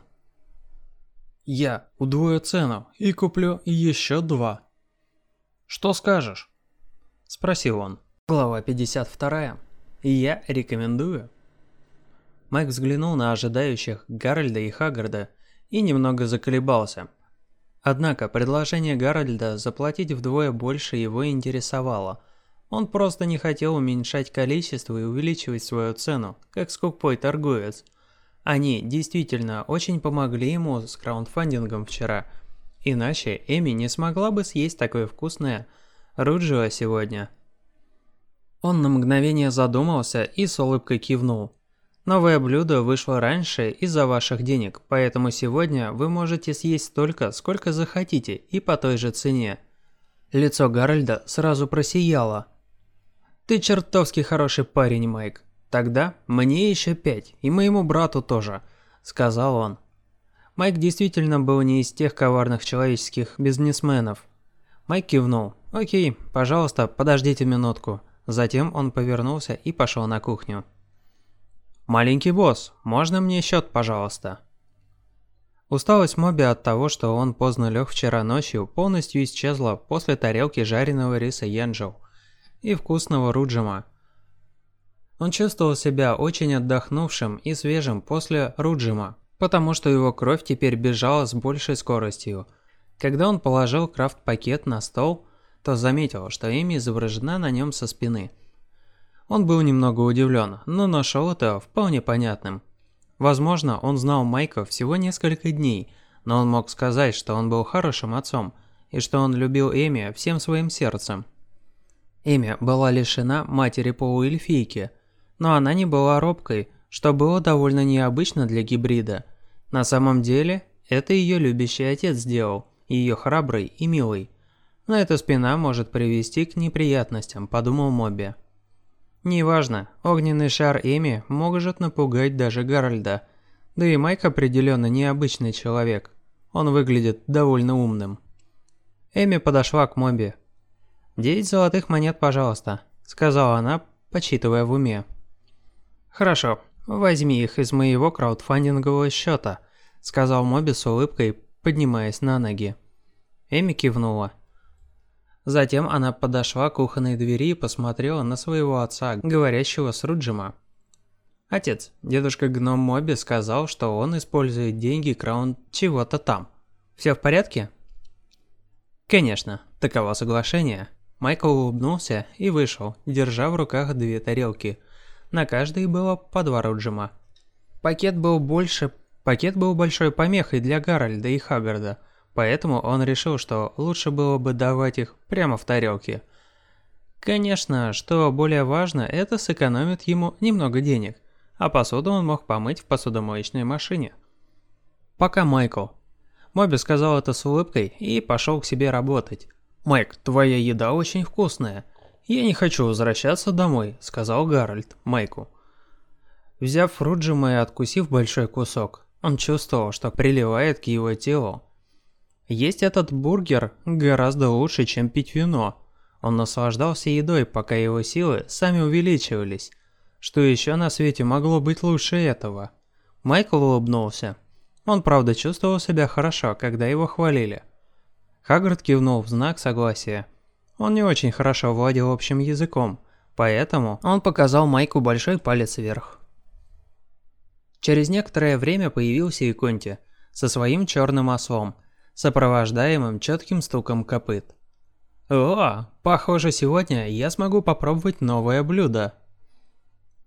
«Я удвою цену и куплю еще два». «Что скажешь?» Спросил он. Глава 52. Я рекомендую. Майк взглянул на ожидающих Гарольда и Хаггарда и немного заколебался. Однако предложение Гарольда заплатить вдвое больше его интересовало. Он просто не хотел уменьшать количество и увеличивать свою цену, как скупой торговец. Они действительно очень помогли ему с краундфандингом вчера. Иначе Эми не смогла бы съесть такое вкусное Руджио сегодня. Он на мгновение задумался и с улыбкой кивнул. Новое блюдо вышло раньше из-за ваших денег, поэтому сегодня вы можете съесть столько, сколько захотите и по той же цене. Лицо Гарольда сразу просияло. Ты чертовски хороший парень, Майк. Тогда мне еще пять, и моему брату тоже, сказал он. Майк действительно был не из тех коварных человеческих бизнесменов. Майк кивнул. «Окей, пожалуйста, подождите минутку». Затем он повернулся и пошел на кухню. «Маленький босс, можно мне счет, пожалуйста?» Усталость Моби от того, что он поздно лег вчера ночью, полностью исчезла после тарелки жареного риса янджоу и вкусного руджима. Он чувствовал себя очень отдохнувшим и свежим после руджима, потому что его кровь теперь бежала с большей скоростью. Когда он положил крафт-пакет на стол, то заметил, что Эми изображена на нем со спины. Он был немного удивлен, но нашел это вполне понятным. Возможно, он знал Майка всего несколько дней, но он мог сказать, что он был хорошим отцом, и что он любил Эми всем своим сердцем. Эми была лишена матери полуэльфийки, но она не была робкой, что было довольно необычно для гибрида. На самом деле, это ее любящий отец сделал, ее храбрый и милый. Но эта спина может привести к неприятностям, подумал Моби. Неважно, огненный шар Эми может напугать даже Гарольда. Да и Майк определенно необычный человек. Он выглядит довольно умным. Эми подошла к Моби. «Девять золотых монет, пожалуйста», — сказала она, подсчитывая в уме. «Хорошо, возьми их из моего краудфандингового счета», — сказал Моби с улыбкой, поднимаясь на ноги. Эми кивнула. Затем она подошла к кухонной двери и посмотрела на своего отца, говорящего с Руджима. «Отец, дедушка Гном Моби сказал, что он использует деньги Краун чего-то там. Все в порядке?» «Конечно, таково соглашение». Майкл улыбнулся и вышел, держа в руках две тарелки. На каждой было по два Руджима. Пакет был больше... Пакет был большой помехой для Гарольда и Хаггарда – Поэтому он решил, что лучше было бы давать их прямо в тарелке. Конечно, что более важно, это сэкономит ему немного денег, а посуду он мог помыть в посудомоечной машине. Пока Майкл. Моби сказал это с улыбкой и пошел к себе работать. «Майк, твоя еда очень вкусная. Я не хочу возвращаться домой», — сказал Гарольд Майку. Взяв Фруджима и откусив большой кусок, он чувствовал, что приливает к его телу. Есть этот бургер гораздо лучше, чем пить вино. Он наслаждался едой, пока его силы сами увеличивались. Что еще на свете могло быть лучше этого? Майкл улыбнулся. Он правда чувствовал себя хорошо, когда его хвалили. Хаггард кивнул в знак согласия. Он не очень хорошо владел общим языком, поэтому он показал Майку большой палец вверх. Через некоторое время появился и Конти со своим черным ослом, сопровождаемым четким стуком копыт. «О, похоже, сегодня я смогу попробовать новое блюдо».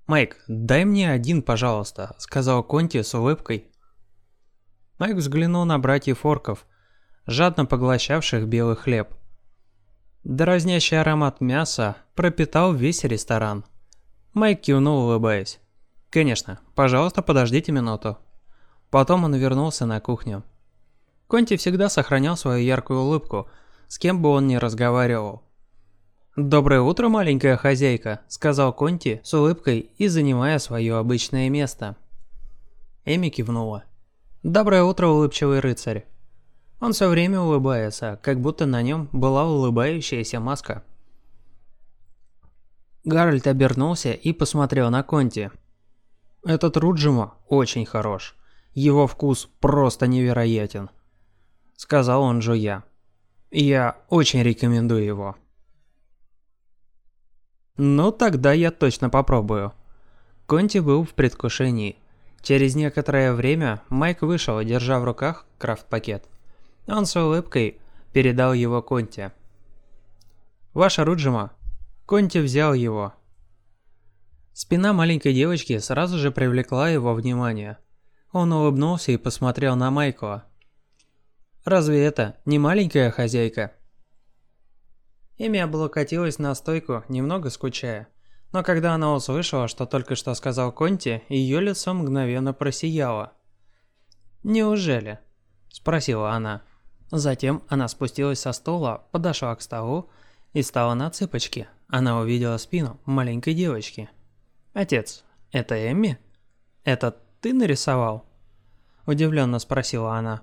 «Майк, дай мне один, пожалуйста», — сказал Конти с улыбкой, Майк взглянул на братьев орков, жадно поглощавших белый хлеб. Дразнящий аромат мяса пропитал весь ресторан. Майк кивнул, улыбаясь. «Конечно, пожалуйста, подождите минуту». Потом он вернулся на кухню. Конти всегда сохранял свою яркую улыбку, с кем бы он ни разговаривал. «Доброе утро, маленькая хозяйка», — сказал Конти с улыбкой и занимая свое обычное место. Эми кивнула. Доброе утро, улыбчивый рыцарь. Он все время улыбается, как будто на нем была улыбающаяся маска. Гарольд обернулся и посмотрел на Конти. Этот Руджима очень хорош. Его вкус просто невероятен. Сказал он жуя. Я очень рекомендую его. Ну тогда я точно попробую. Конти был в предвкушении. Через некоторое время Майк вышел, держа в руках крафт-пакет. Он с улыбкой передал его Конте. «Ваша Руджима». Конти взял его. Спина маленькой девочки сразу же привлекла его внимание. Он улыбнулся и посмотрел на Майкла. «Разве это не маленькая хозяйка?» Эми облокотилась на стойку, немного скучая. Но когда она услышала, что только что сказал Конти, ее лицо мгновенно просияло. «Неужели?» – спросила она. Затем она спустилась со стула, подошла к столу и стала на цыпочки. Она увидела спину маленькой девочки. «Отец, это Эмми? Это ты нарисовал?» Удивленно спросила она.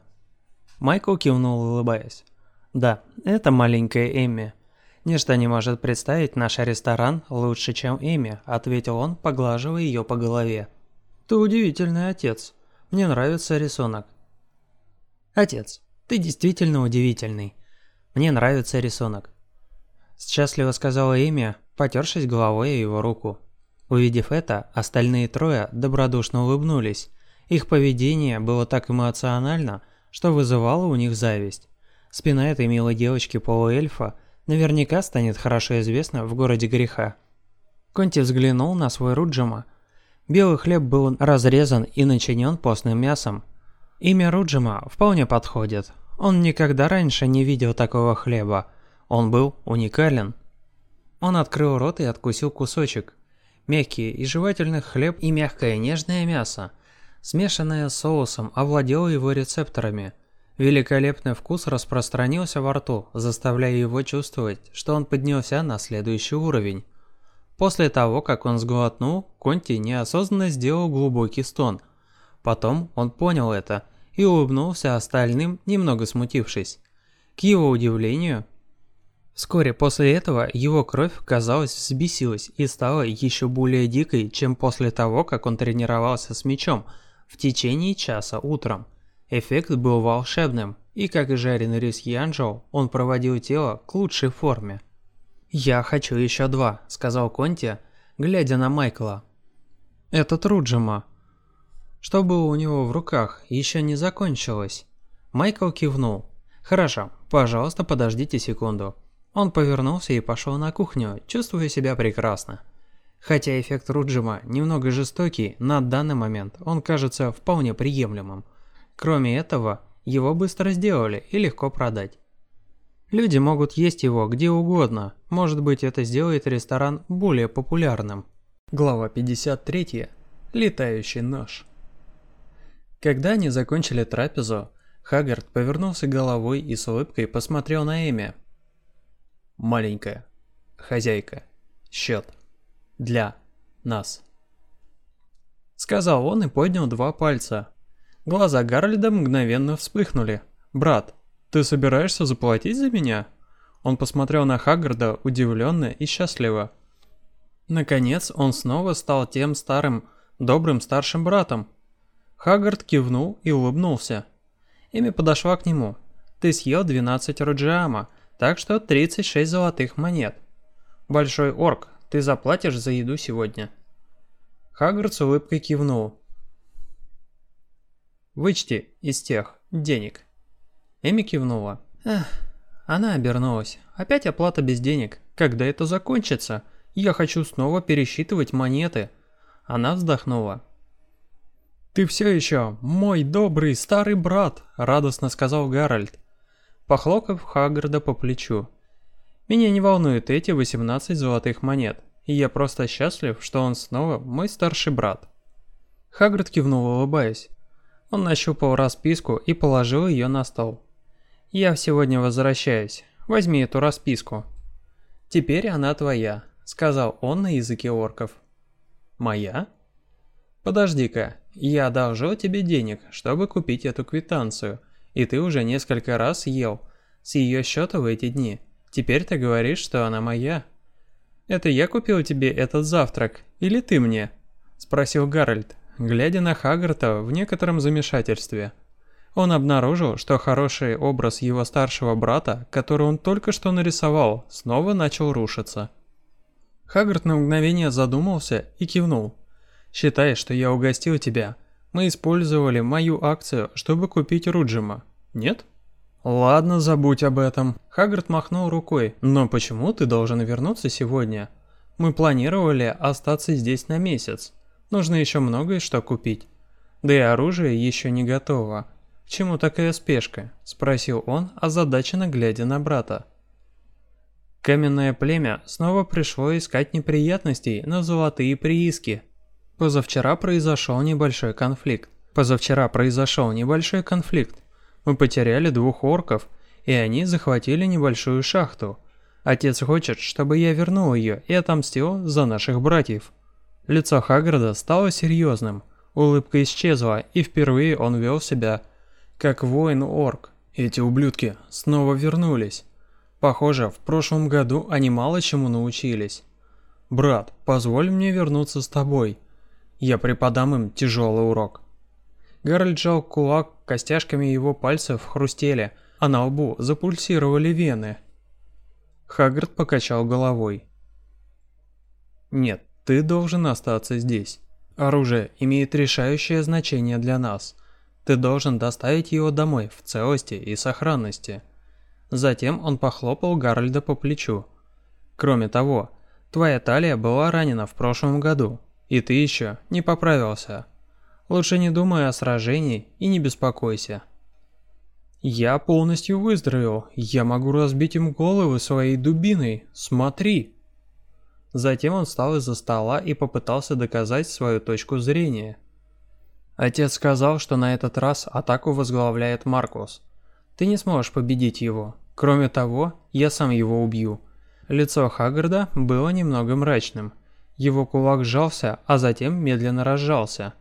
Майкл кивнул, улыбаясь. «Да, это маленькая Эмми. «Ничто не может представить наш ресторан лучше, чем имя», – ответил он, поглаживая ее по голове. «Ты удивительный отец. Мне нравится рисунок». «Отец, ты действительно удивительный. Мне нравится рисунок». Счастливо сказала имя, потершись головой его руку. Увидев это, остальные трое добродушно улыбнулись. Их поведение было так эмоционально, что вызывало у них зависть. Спина этой милой девочки-полуэльфа наверняка станет хорошо известна в городе греха. Конти взглянул на свой Руджима. Белый хлеб был разрезан и начинен постным мясом. Имя Руджима вполне подходит. Он никогда раньше не видел такого хлеба. Он был уникален. Он открыл рот и откусил кусочек. Мягкий и жевательный хлеб и мягкое нежное мясо, смешанное с соусом, овладело его рецепторами – Великолепный вкус распространился во рту, заставляя его чувствовать, что он поднялся на следующий уровень. После того, как он сглотнул, Конти неосознанно сделал глубокий стон. Потом он понял это и улыбнулся остальным, немного смутившись. К его удивлению, вскоре после этого его кровь, казалось, взбесилась и стала еще более дикой, чем после того, как он тренировался с мечом в течение часа утром. Эффект был волшебным, и как и жареный рис Янжоу, он проводил тело к лучшей форме. «Я хочу еще два», — сказал Конти, глядя на Майкла. «Это Труджима». Что было у него в руках, еще не закончилось. Майкл кивнул. «Хорошо, пожалуйста, подождите секунду». Он повернулся и пошел на кухню, чувствуя себя прекрасно. Хотя эффект Руджима немного жестокий, на данный момент он кажется вполне приемлемым. Кроме этого, его быстро сделали и легко продать. Люди могут есть его где угодно, может быть это сделает ресторан более популярным. Глава 53. Летающий нож. Когда они закончили трапезу, Хаггард повернулся головой и с улыбкой посмотрел на Эми. «Маленькая. Хозяйка. Счет. Для. Нас». Сказал он и поднял два пальца. Глаза Гарольда мгновенно вспыхнули. «Брат, ты собираешься заплатить за меня?» Он посмотрел на Хаггарда удивленно и счастливо. Наконец он снова стал тем старым, добрым старшим братом. Хаггард кивнул и улыбнулся. Эми подошла к нему. «Ты съел 12 роджиама, так что 36 золотых монет. Большой орк, ты заплатишь за еду сегодня». Хаггард с улыбкой кивнул. «Вычти из тех денег». Эми кивнула. «Эх, она обернулась. Опять оплата без денег. Когда это закончится? Я хочу снова пересчитывать монеты». Она вздохнула. «Ты все еще мой добрый старый брат», — радостно сказал Гарольд, похлопав Хаггарда по плечу. «Меня не волнуют эти 18 золотых монет, и я просто счастлив, что он снова мой старший брат». Хаггард кивнул, улыбаясь. Он нащупал расписку и положил ее на стол. «Я сегодня возвращаюсь. Возьми эту расписку». «Теперь она твоя», — сказал он на языке орков. «Моя?» «Подожди-ка, я одолжил тебе денег, чтобы купить эту квитанцию, и ты уже несколько раз ел с ее счета в эти дни. Теперь ты говоришь, что она моя». «Это я купил тебе этот завтрак, или ты мне?» – спросил Гарольд, глядя на Хаггарта в некотором замешательстве. Он обнаружил, что хороший образ его старшего брата, который он только что нарисовал, снова начал рушиться. Хаггард на мгновение задумался и кивнул. Считай, что я угостил тебя. Мы использовали мою акцию, чтобы купить Руджима. Нет? Ладно, забудь об этом. Хаггард махнул рукой. Но почему ты должен вернуться сегодня? Мы планировали остаться здесь на месяц. Нужно еще многое что купить. Да и оружие еще не готово. К чему такая спешка? Спросил он, озадаченно глядя на брата. Каменное племя снова пришло искать неприятностей на золотые прииски. Позавчера произошел небольшой конфликт. Позавчера произошел небольшой конфликт. Мы потеряли двух орков, и они захватили небольшую шахту. Отец хочет, чтобы я вернул ее и отомстил за наших братьев. Лицо Хаггарда стало серьезным, улыбка исчезла, и впервые он вел себя как воин-орк. Эти ублюдки снова вернулись. Похоже, в прошлом году они мало чему научились. «Брат, позволь мне вернуться с тобой», я преподам им тяжелый урок. Гарольд сжал кулак, костяшками его пальцев хрустели, а на лбу запульсировали вены. Хаггард покачал головой. «Нет, ты должен остаться здесь. Оружие имеет решающее значение для нас. Ты должен доставить его домой в целости и сохранности». Затем он похлопал Гарольда по плечу. «Кроме того, твоя талия была ранена в прошлом году, и ты еще не поправился. Лучше не думай о сражении и не беспокойся. Я полностью выздоровел. Я могу разбить им головы своей дубиной. Смотри. Затем он встал из-за стола и попытался доказать свою точку зрения. Отец сказал, что на этот раз атаку возглавляет Маркус. Ты не сможешь победить его. Кроме того, я сам его убью. Лицо Хаггарда было немного мрачным. Его кулак сжался, а затем медленно разжался.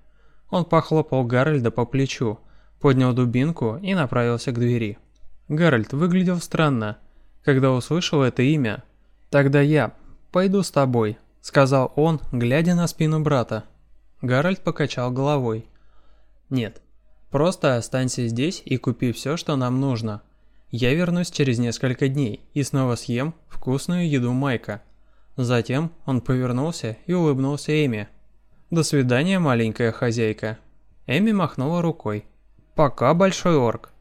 Он похлопал Гарольда по плечу, поднял дубинку и направился к двери. Гарольд выглядел странно, когда услышал это имя. «Тогда я пойду с тобой», — сказал он, глядя на спину брата. Гарольд покачал головой. «Нет, просто останься здесь и купи все, что нам нужно. Я вернусь через несколько дней и снова съем вкусную еду Майка». Затем он повернулся и улыбнулся Эми. «До свидания, маленькая хозяйка». Эми махнула рукой. «Пока, большой орк».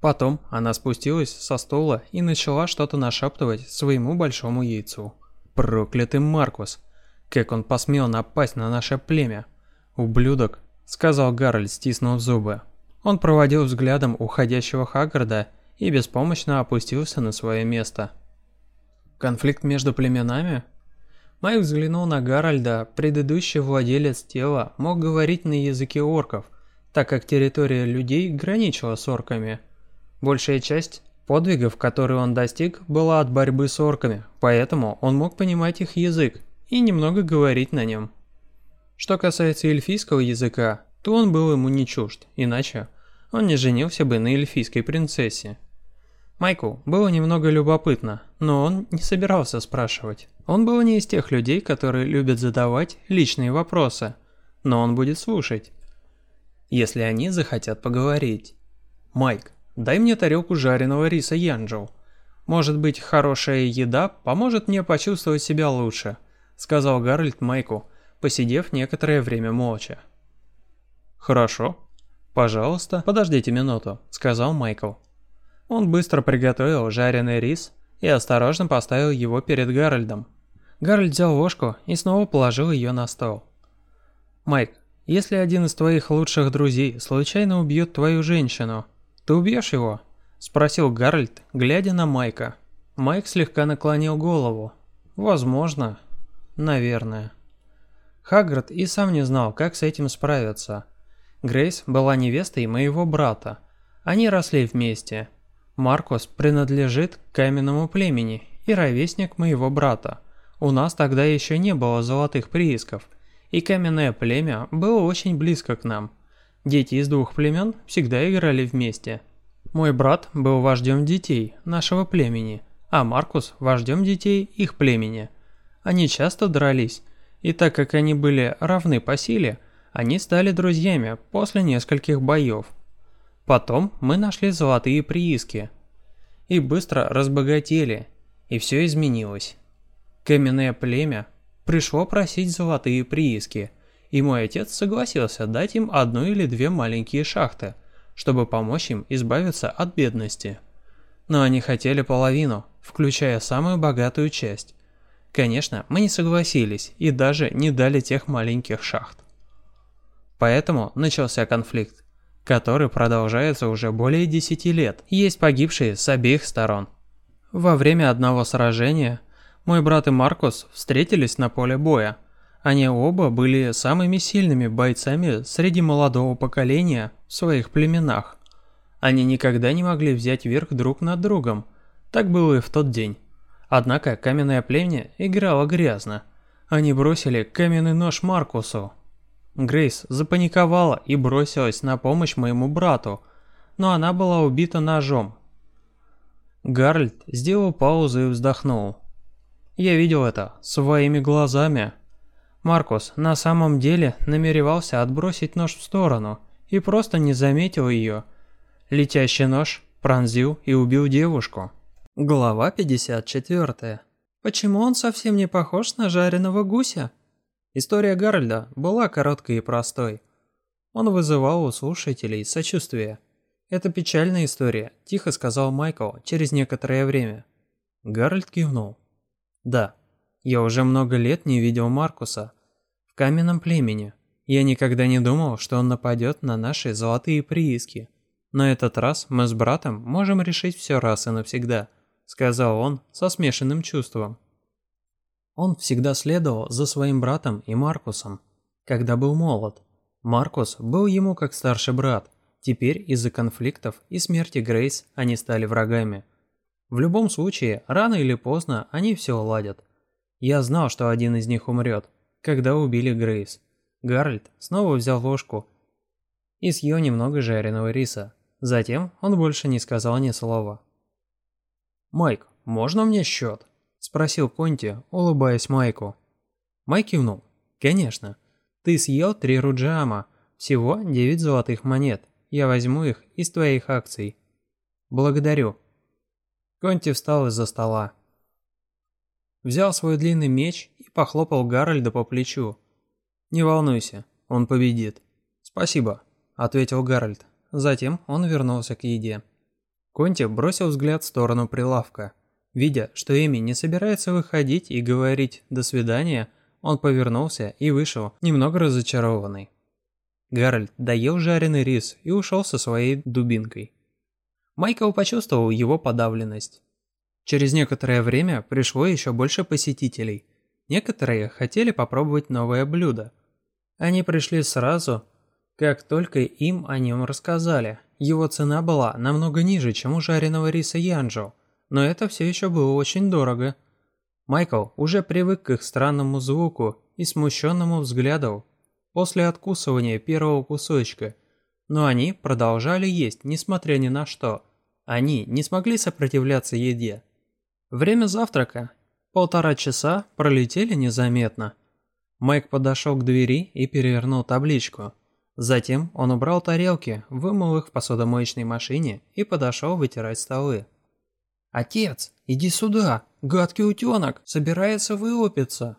Потом она спустилась со стула и начала что-то нашептывать своему большому яйцу. «Проклятый Маркус! Как он посмел напасть на наше племя!» «Ублюдок!» — сказал Гарольд, стиснув зубы. Он проводил взглядом уходящего Хаггарда и беспомощно опустился на свое место. Конфликт между племенами? Майк взглянул на Гарольда, предыдущий владелец тела мог говорить на языке орков, так как территория людей граничила с орками. Большая часть подвигов, которые он достиг, была от борьбы с орками, поэтому он мог понимать их язык и немного говорить на нем. Что касается эльфийского языка, то он был ему не чужд, иначе он не женился бы на эльфийской принцессе. Майку было немного любопытно, но он не собирался спрашивать. Он был не из тех людей, которые любят задавать личные вопросы, но он будет слушать, если они захотят поговорить. «Майк, дай мне тарелку жареного риса Янджоу. Может быть, хорошая еда поможет мне почувствовать себя лучше», сказал Гарольд Майку, посидев некоторое время молча. «Хорошо. Пожалуйста, подождите минуту», сказал Майкл. Он быстро приготовил жареный рис и осторожно поставил его перед Гарольдом. Гарольд взял ложку и снова положил ее на стол. «Майк, если один из твоих лучших друзей случайно убьет твою женщину, ты убьешь его?» – спросил Гарольд, глядя на Майка. Майк слегка наклонил голову. «Возможно. Наверное». Хаггард и сам не знал, как с этим справиться. Грейс была невестой моего брата. Они росли вместе – Маркус принадлежит к каменному племени и ровесник моего брата. У нас тогда еще не было золотых приисков, и каменное племя было очень близко к нам. Дети из двух племен всегда играли вместе. Мой брат был вождем детей нашего племени, а Маркус вождем детей их племени. Они часто дрались, и так как они были равны по силе, они стали друзьями после нескольких боев – Потом мы нашли золотые прииски. И быстро разбогатели, и все изменилось. Каменное племя пришло просить золотые прииски, и мой отец согласился дать им одну или две маленькие шахты, чтобы помочь им избавиться от бедности. Но они хотели половину, включая самую богатую часть. Конечно, мы не согласились и даже не дали тех маленьких шахт. Поэтому начался конфликт который продолжается уже более 10 лет. Есть погибшие с обеих сторон. Во время одного сражения мой брат и Маркус встретились на поле боя. Они оба были самыми сильными бойцами среди молодого поколения в своих племенах. Они никогда не могли взять верх друг над другом. Так было и в тот день. Однако каменное племя играло грязно. Они бросили каменный нож Маркусу, Грейс запаниковала и бросилась на помощь моему брату, но она была убита ножом. Гарольд сделал паузу и вздохнул. Я видел это своими глазами. Маркус на самом деле намеревался отбросить нож в сторону и просто не заметил ее. Летящий нож пронзил и убил девушку. Глава 54. Почему он совсем не похож на жареного гуся? История Гарольда была короткой и простой. Он вызывал у слушателей сочувствие. «Это печальная история», – тихо сказал Майкл через некоторое время. Гарольд кивнул. «Да, я уже много лет не видел Маркуса. В каменном племени. Я никогда не думал, что он нападет на наши золотые прииски. Но этот раз мы с братом можем решить все раз и навсегда», – сказал он со смешанным чувством. Он всегда следовал за своим братом и Маркусом, когда был молод. Маркус был ему как старший брат. Теперь из-за конфликтов и смерти Грейс они стали врагами. В любом случае, рано или поздно они все уладят. Я знал, что один из них умрет, когда убили Грейс. Гарольд снова взял ложку и съел немного жареного риса. Затем он больше не сказал ни слова. «Майк, можно мне счет?» Спросил Конти, улыбаясь Майку. Майк кивнул. «Конечно. Ты съел три руджама. Всего девять золотых монет. Я возьму их из твоих акций». «Благодарю». Конти встал из-за стола. Взял свой длинный меч и похлопал Гарольда по плечу. «Не волнуйся, он победит». «Спасибо», — ответил Гарольд. Затем он вернулся к еде. Конти бросил взгляд в сторону прилавка. Видя, что Эми не собирается выходить и говорить «до свидания», он повернулся и вышел, немного разочарованный. Гарольд доел жареный рис и ушел со своей дубинкой. Майкл почувствовал его подавленность. Через некоторое время пришло еще больше посетителей. Некоторые хотели попробовать новое блюдо. Они пришли сразу, Как только им о нем рассказали, его цена была намного ниже, чем у жареного риса Янджо, но это все еще было очень дорого. Майкл уже привык к их странному звуку и смущенному взгляду после откусывания первого кусочка, но они продолжали есть, несмотря ни на что. Они не смогли сопротивляться еде. Время завтрака. Полтора часа пролетели незаметно. Майк подошел к двери и перевернул табличку – Затем он убрал тарелки, вымыл их в посудомоечной машине и подошел вытирать столы. «Отец, иди сюда! Гадкий утенок! Собирается вылупиться!»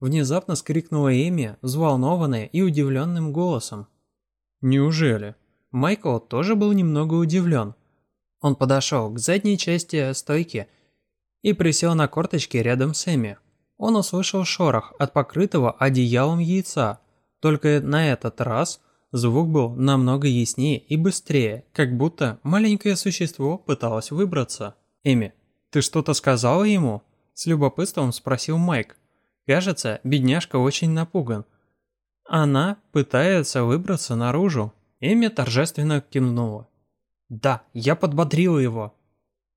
Внезапно скрикнула Эми, взволнованная и удивленным голосом. «Неужели?» Майкл тоже был немного удивлен. Он подошел к задней части стойки и присел на корточки рядом с Эми. Он услышал шорох от покрытого одеялом яйца, только на этот раз звук был намного яснее и быстрее, как будто маленькое существо пыталось выбраться. «Эми, ты что-то сказала ему?» С любопытством спросил Майк. Кажется, бедняжка очень напуган. Она пытается выбраться наружу. Эми торжественно кивнула. «Да, я подбодрила его».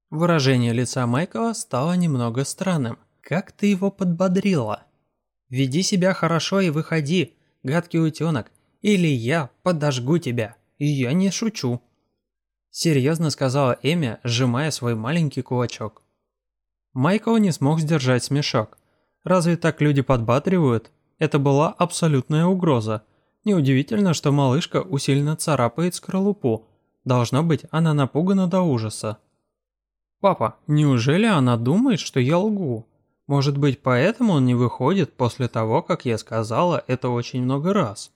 Выражение лица Майкла стало немного странным. «Как ты его подбодрила?» «Веди себя хорошо и выходи гадкий утенок, или я подожгу тебя. И я не шучу». Серьезно сказала Эми, сжимая свой маленький кулачок. Майкл не смог сдержать смешок. Разве так люди подбатривают? Это была абсолютная угроза. Неудивительно, что малышка усиленно царапает скорлупу. Должно быть, она напугана до ужаса. «Папа, неужели она думает, что я лгу?» Может быть, поэтому он не выходит после того, как я сказала это очень много раз.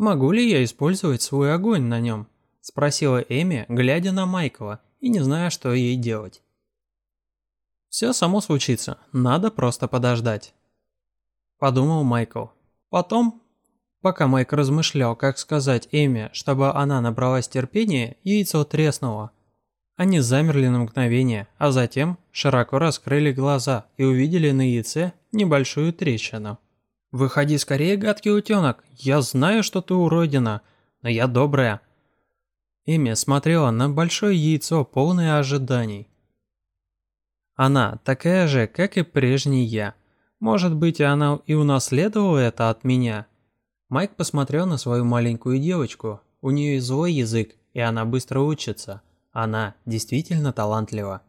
«Могу ли я использовать свой огонь на нем?» – спросила Эми, глядя на Майкла и не зная, что ей делать. «Все само случится, надо просто подождать», – подумал Майкл. Потом, пока Майк размышлял, как сказать Эми, чтобы она набралась терпения, яйцо треснуло – они замерли на мгновение, а затем широко раскрыли глаза и увидели на яйце небольшую трещину. «Выходи скорее, гадкий утенок! Я знаю, что ты уродина, но я добрая!» Эми смотрела на большое яйцо, полное ожиданий. Она такая же, как и прежний я. Может быть, она и унаследовала это от меня. Майк посмотрел на свою маленькую девочку. У нее злой язык, и она быстро учится. Она действительно талантлива.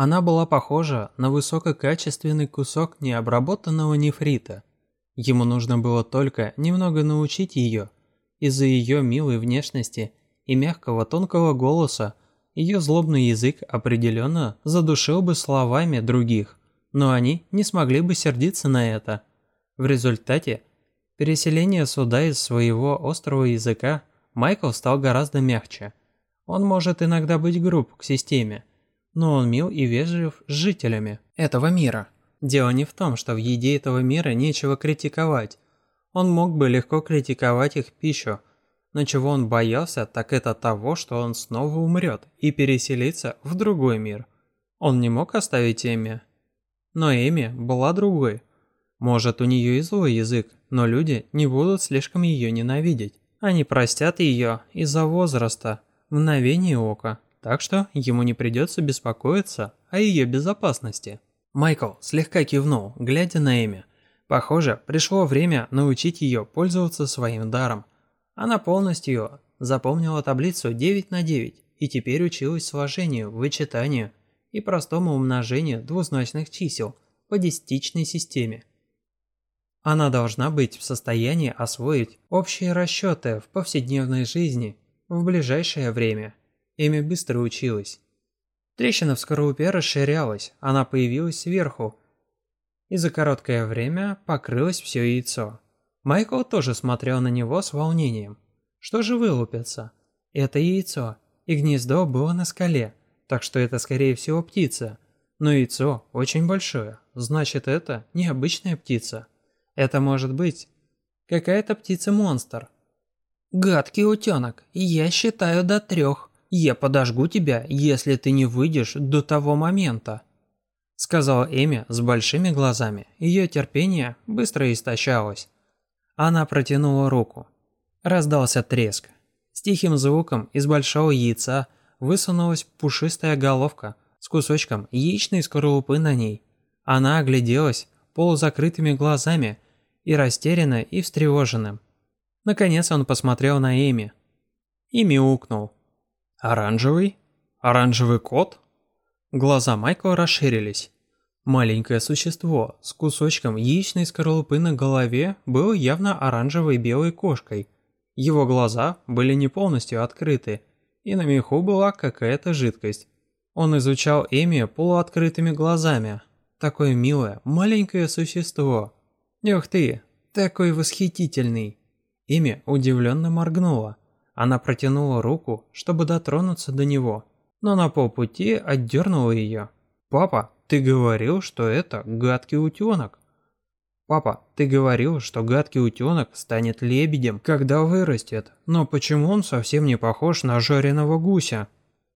Она была похожа на высококачественный кусок необработанного нефрита. Ему нужно было только немного научить ее. Из-за ее милой внешности и мягкого тонкого голоса ее злобный язык определенно задушил бы словами других, но они не смогли бы сердиться на это. В результате переселения суда из своего острого языка Майкл стал гораздо мягче – он может иногда быть груб к системе, но он мил и вежлив с жителями этого мира. Дело не в том, что в еде этого мира нечего критиковать. Он мог бы легко критиковать их пищу, но чего он боялся, так это того, что он снова умрет и переселится в другой мир. Он не мог оставить Эми. Но Эми была другой. Может, у нее и злой язык, но люди не будут слишком ее ненавидеть. Они простят ее из-за возраста, мгновение ока, так что ему не придется беспокоиться о ее безопасности. Майкл слегка кивнул, глядя на Эми. Похоже, пришло время научить ее пользоваться своим даром. Она полностью запомнила таблицу 9 на 9 и теперь училась сложению, вычитанию и простому умножению двузначных чисел по десятичной системе. Она должна быть в состоянии освоить общие расчеты в повседневной жизни в ближайшее время. Эми быстро училась. Трещина в скорлупе расширялась, она появилась сверху, и за короткое время покрылось все яйцо. Майкл тоже смотрел на него с волнением. Что же вылупится? Это яйцо, и гнездо было на скале, так что это скорее всего птица. Но яйцо очень большое, значит это необычная птица. Это может быть какая-то птица-монстр, «Гадкий утенок, я считаю до трех. Я подожгу тебя, если ты не выйдешь до того момента», сказала Эми с большими глазами. Ее терпение быстро истощалось. Она протянула руку. Раздался треск. С тихим звуком из большого яйца высунулась пушистая головка с кусочком яичной скорлупы на ней. Она огляделась полузакрытыми глазами и растерянно и встревоженным. Наконец он посмотрел на Эми. И мяукнул. «Оранжевый? Оранжевый кот?» Глаза Майкла расширились. Маленькое существо с кусочком яичной скорлупы на голове было явно оранжевой белой кошкой. Его глаза были не полностью открыты, и на меху была какая-то жидкость. Он изучал Эми полуоткрытыми глазами. Такое милое, маленькое существо. Эх ты, такой восхитительный. Эми удивленно моргнула. Она протянула руку, чтобы дотронуться до него, но на полпути отдернула ее. «Папа, ты говорил, что это гадкий утенок. Папа, ты говорил, что гадкий утенок станет лебедем, когда вырастет. Но почему он совсем не похож на жареного гуся?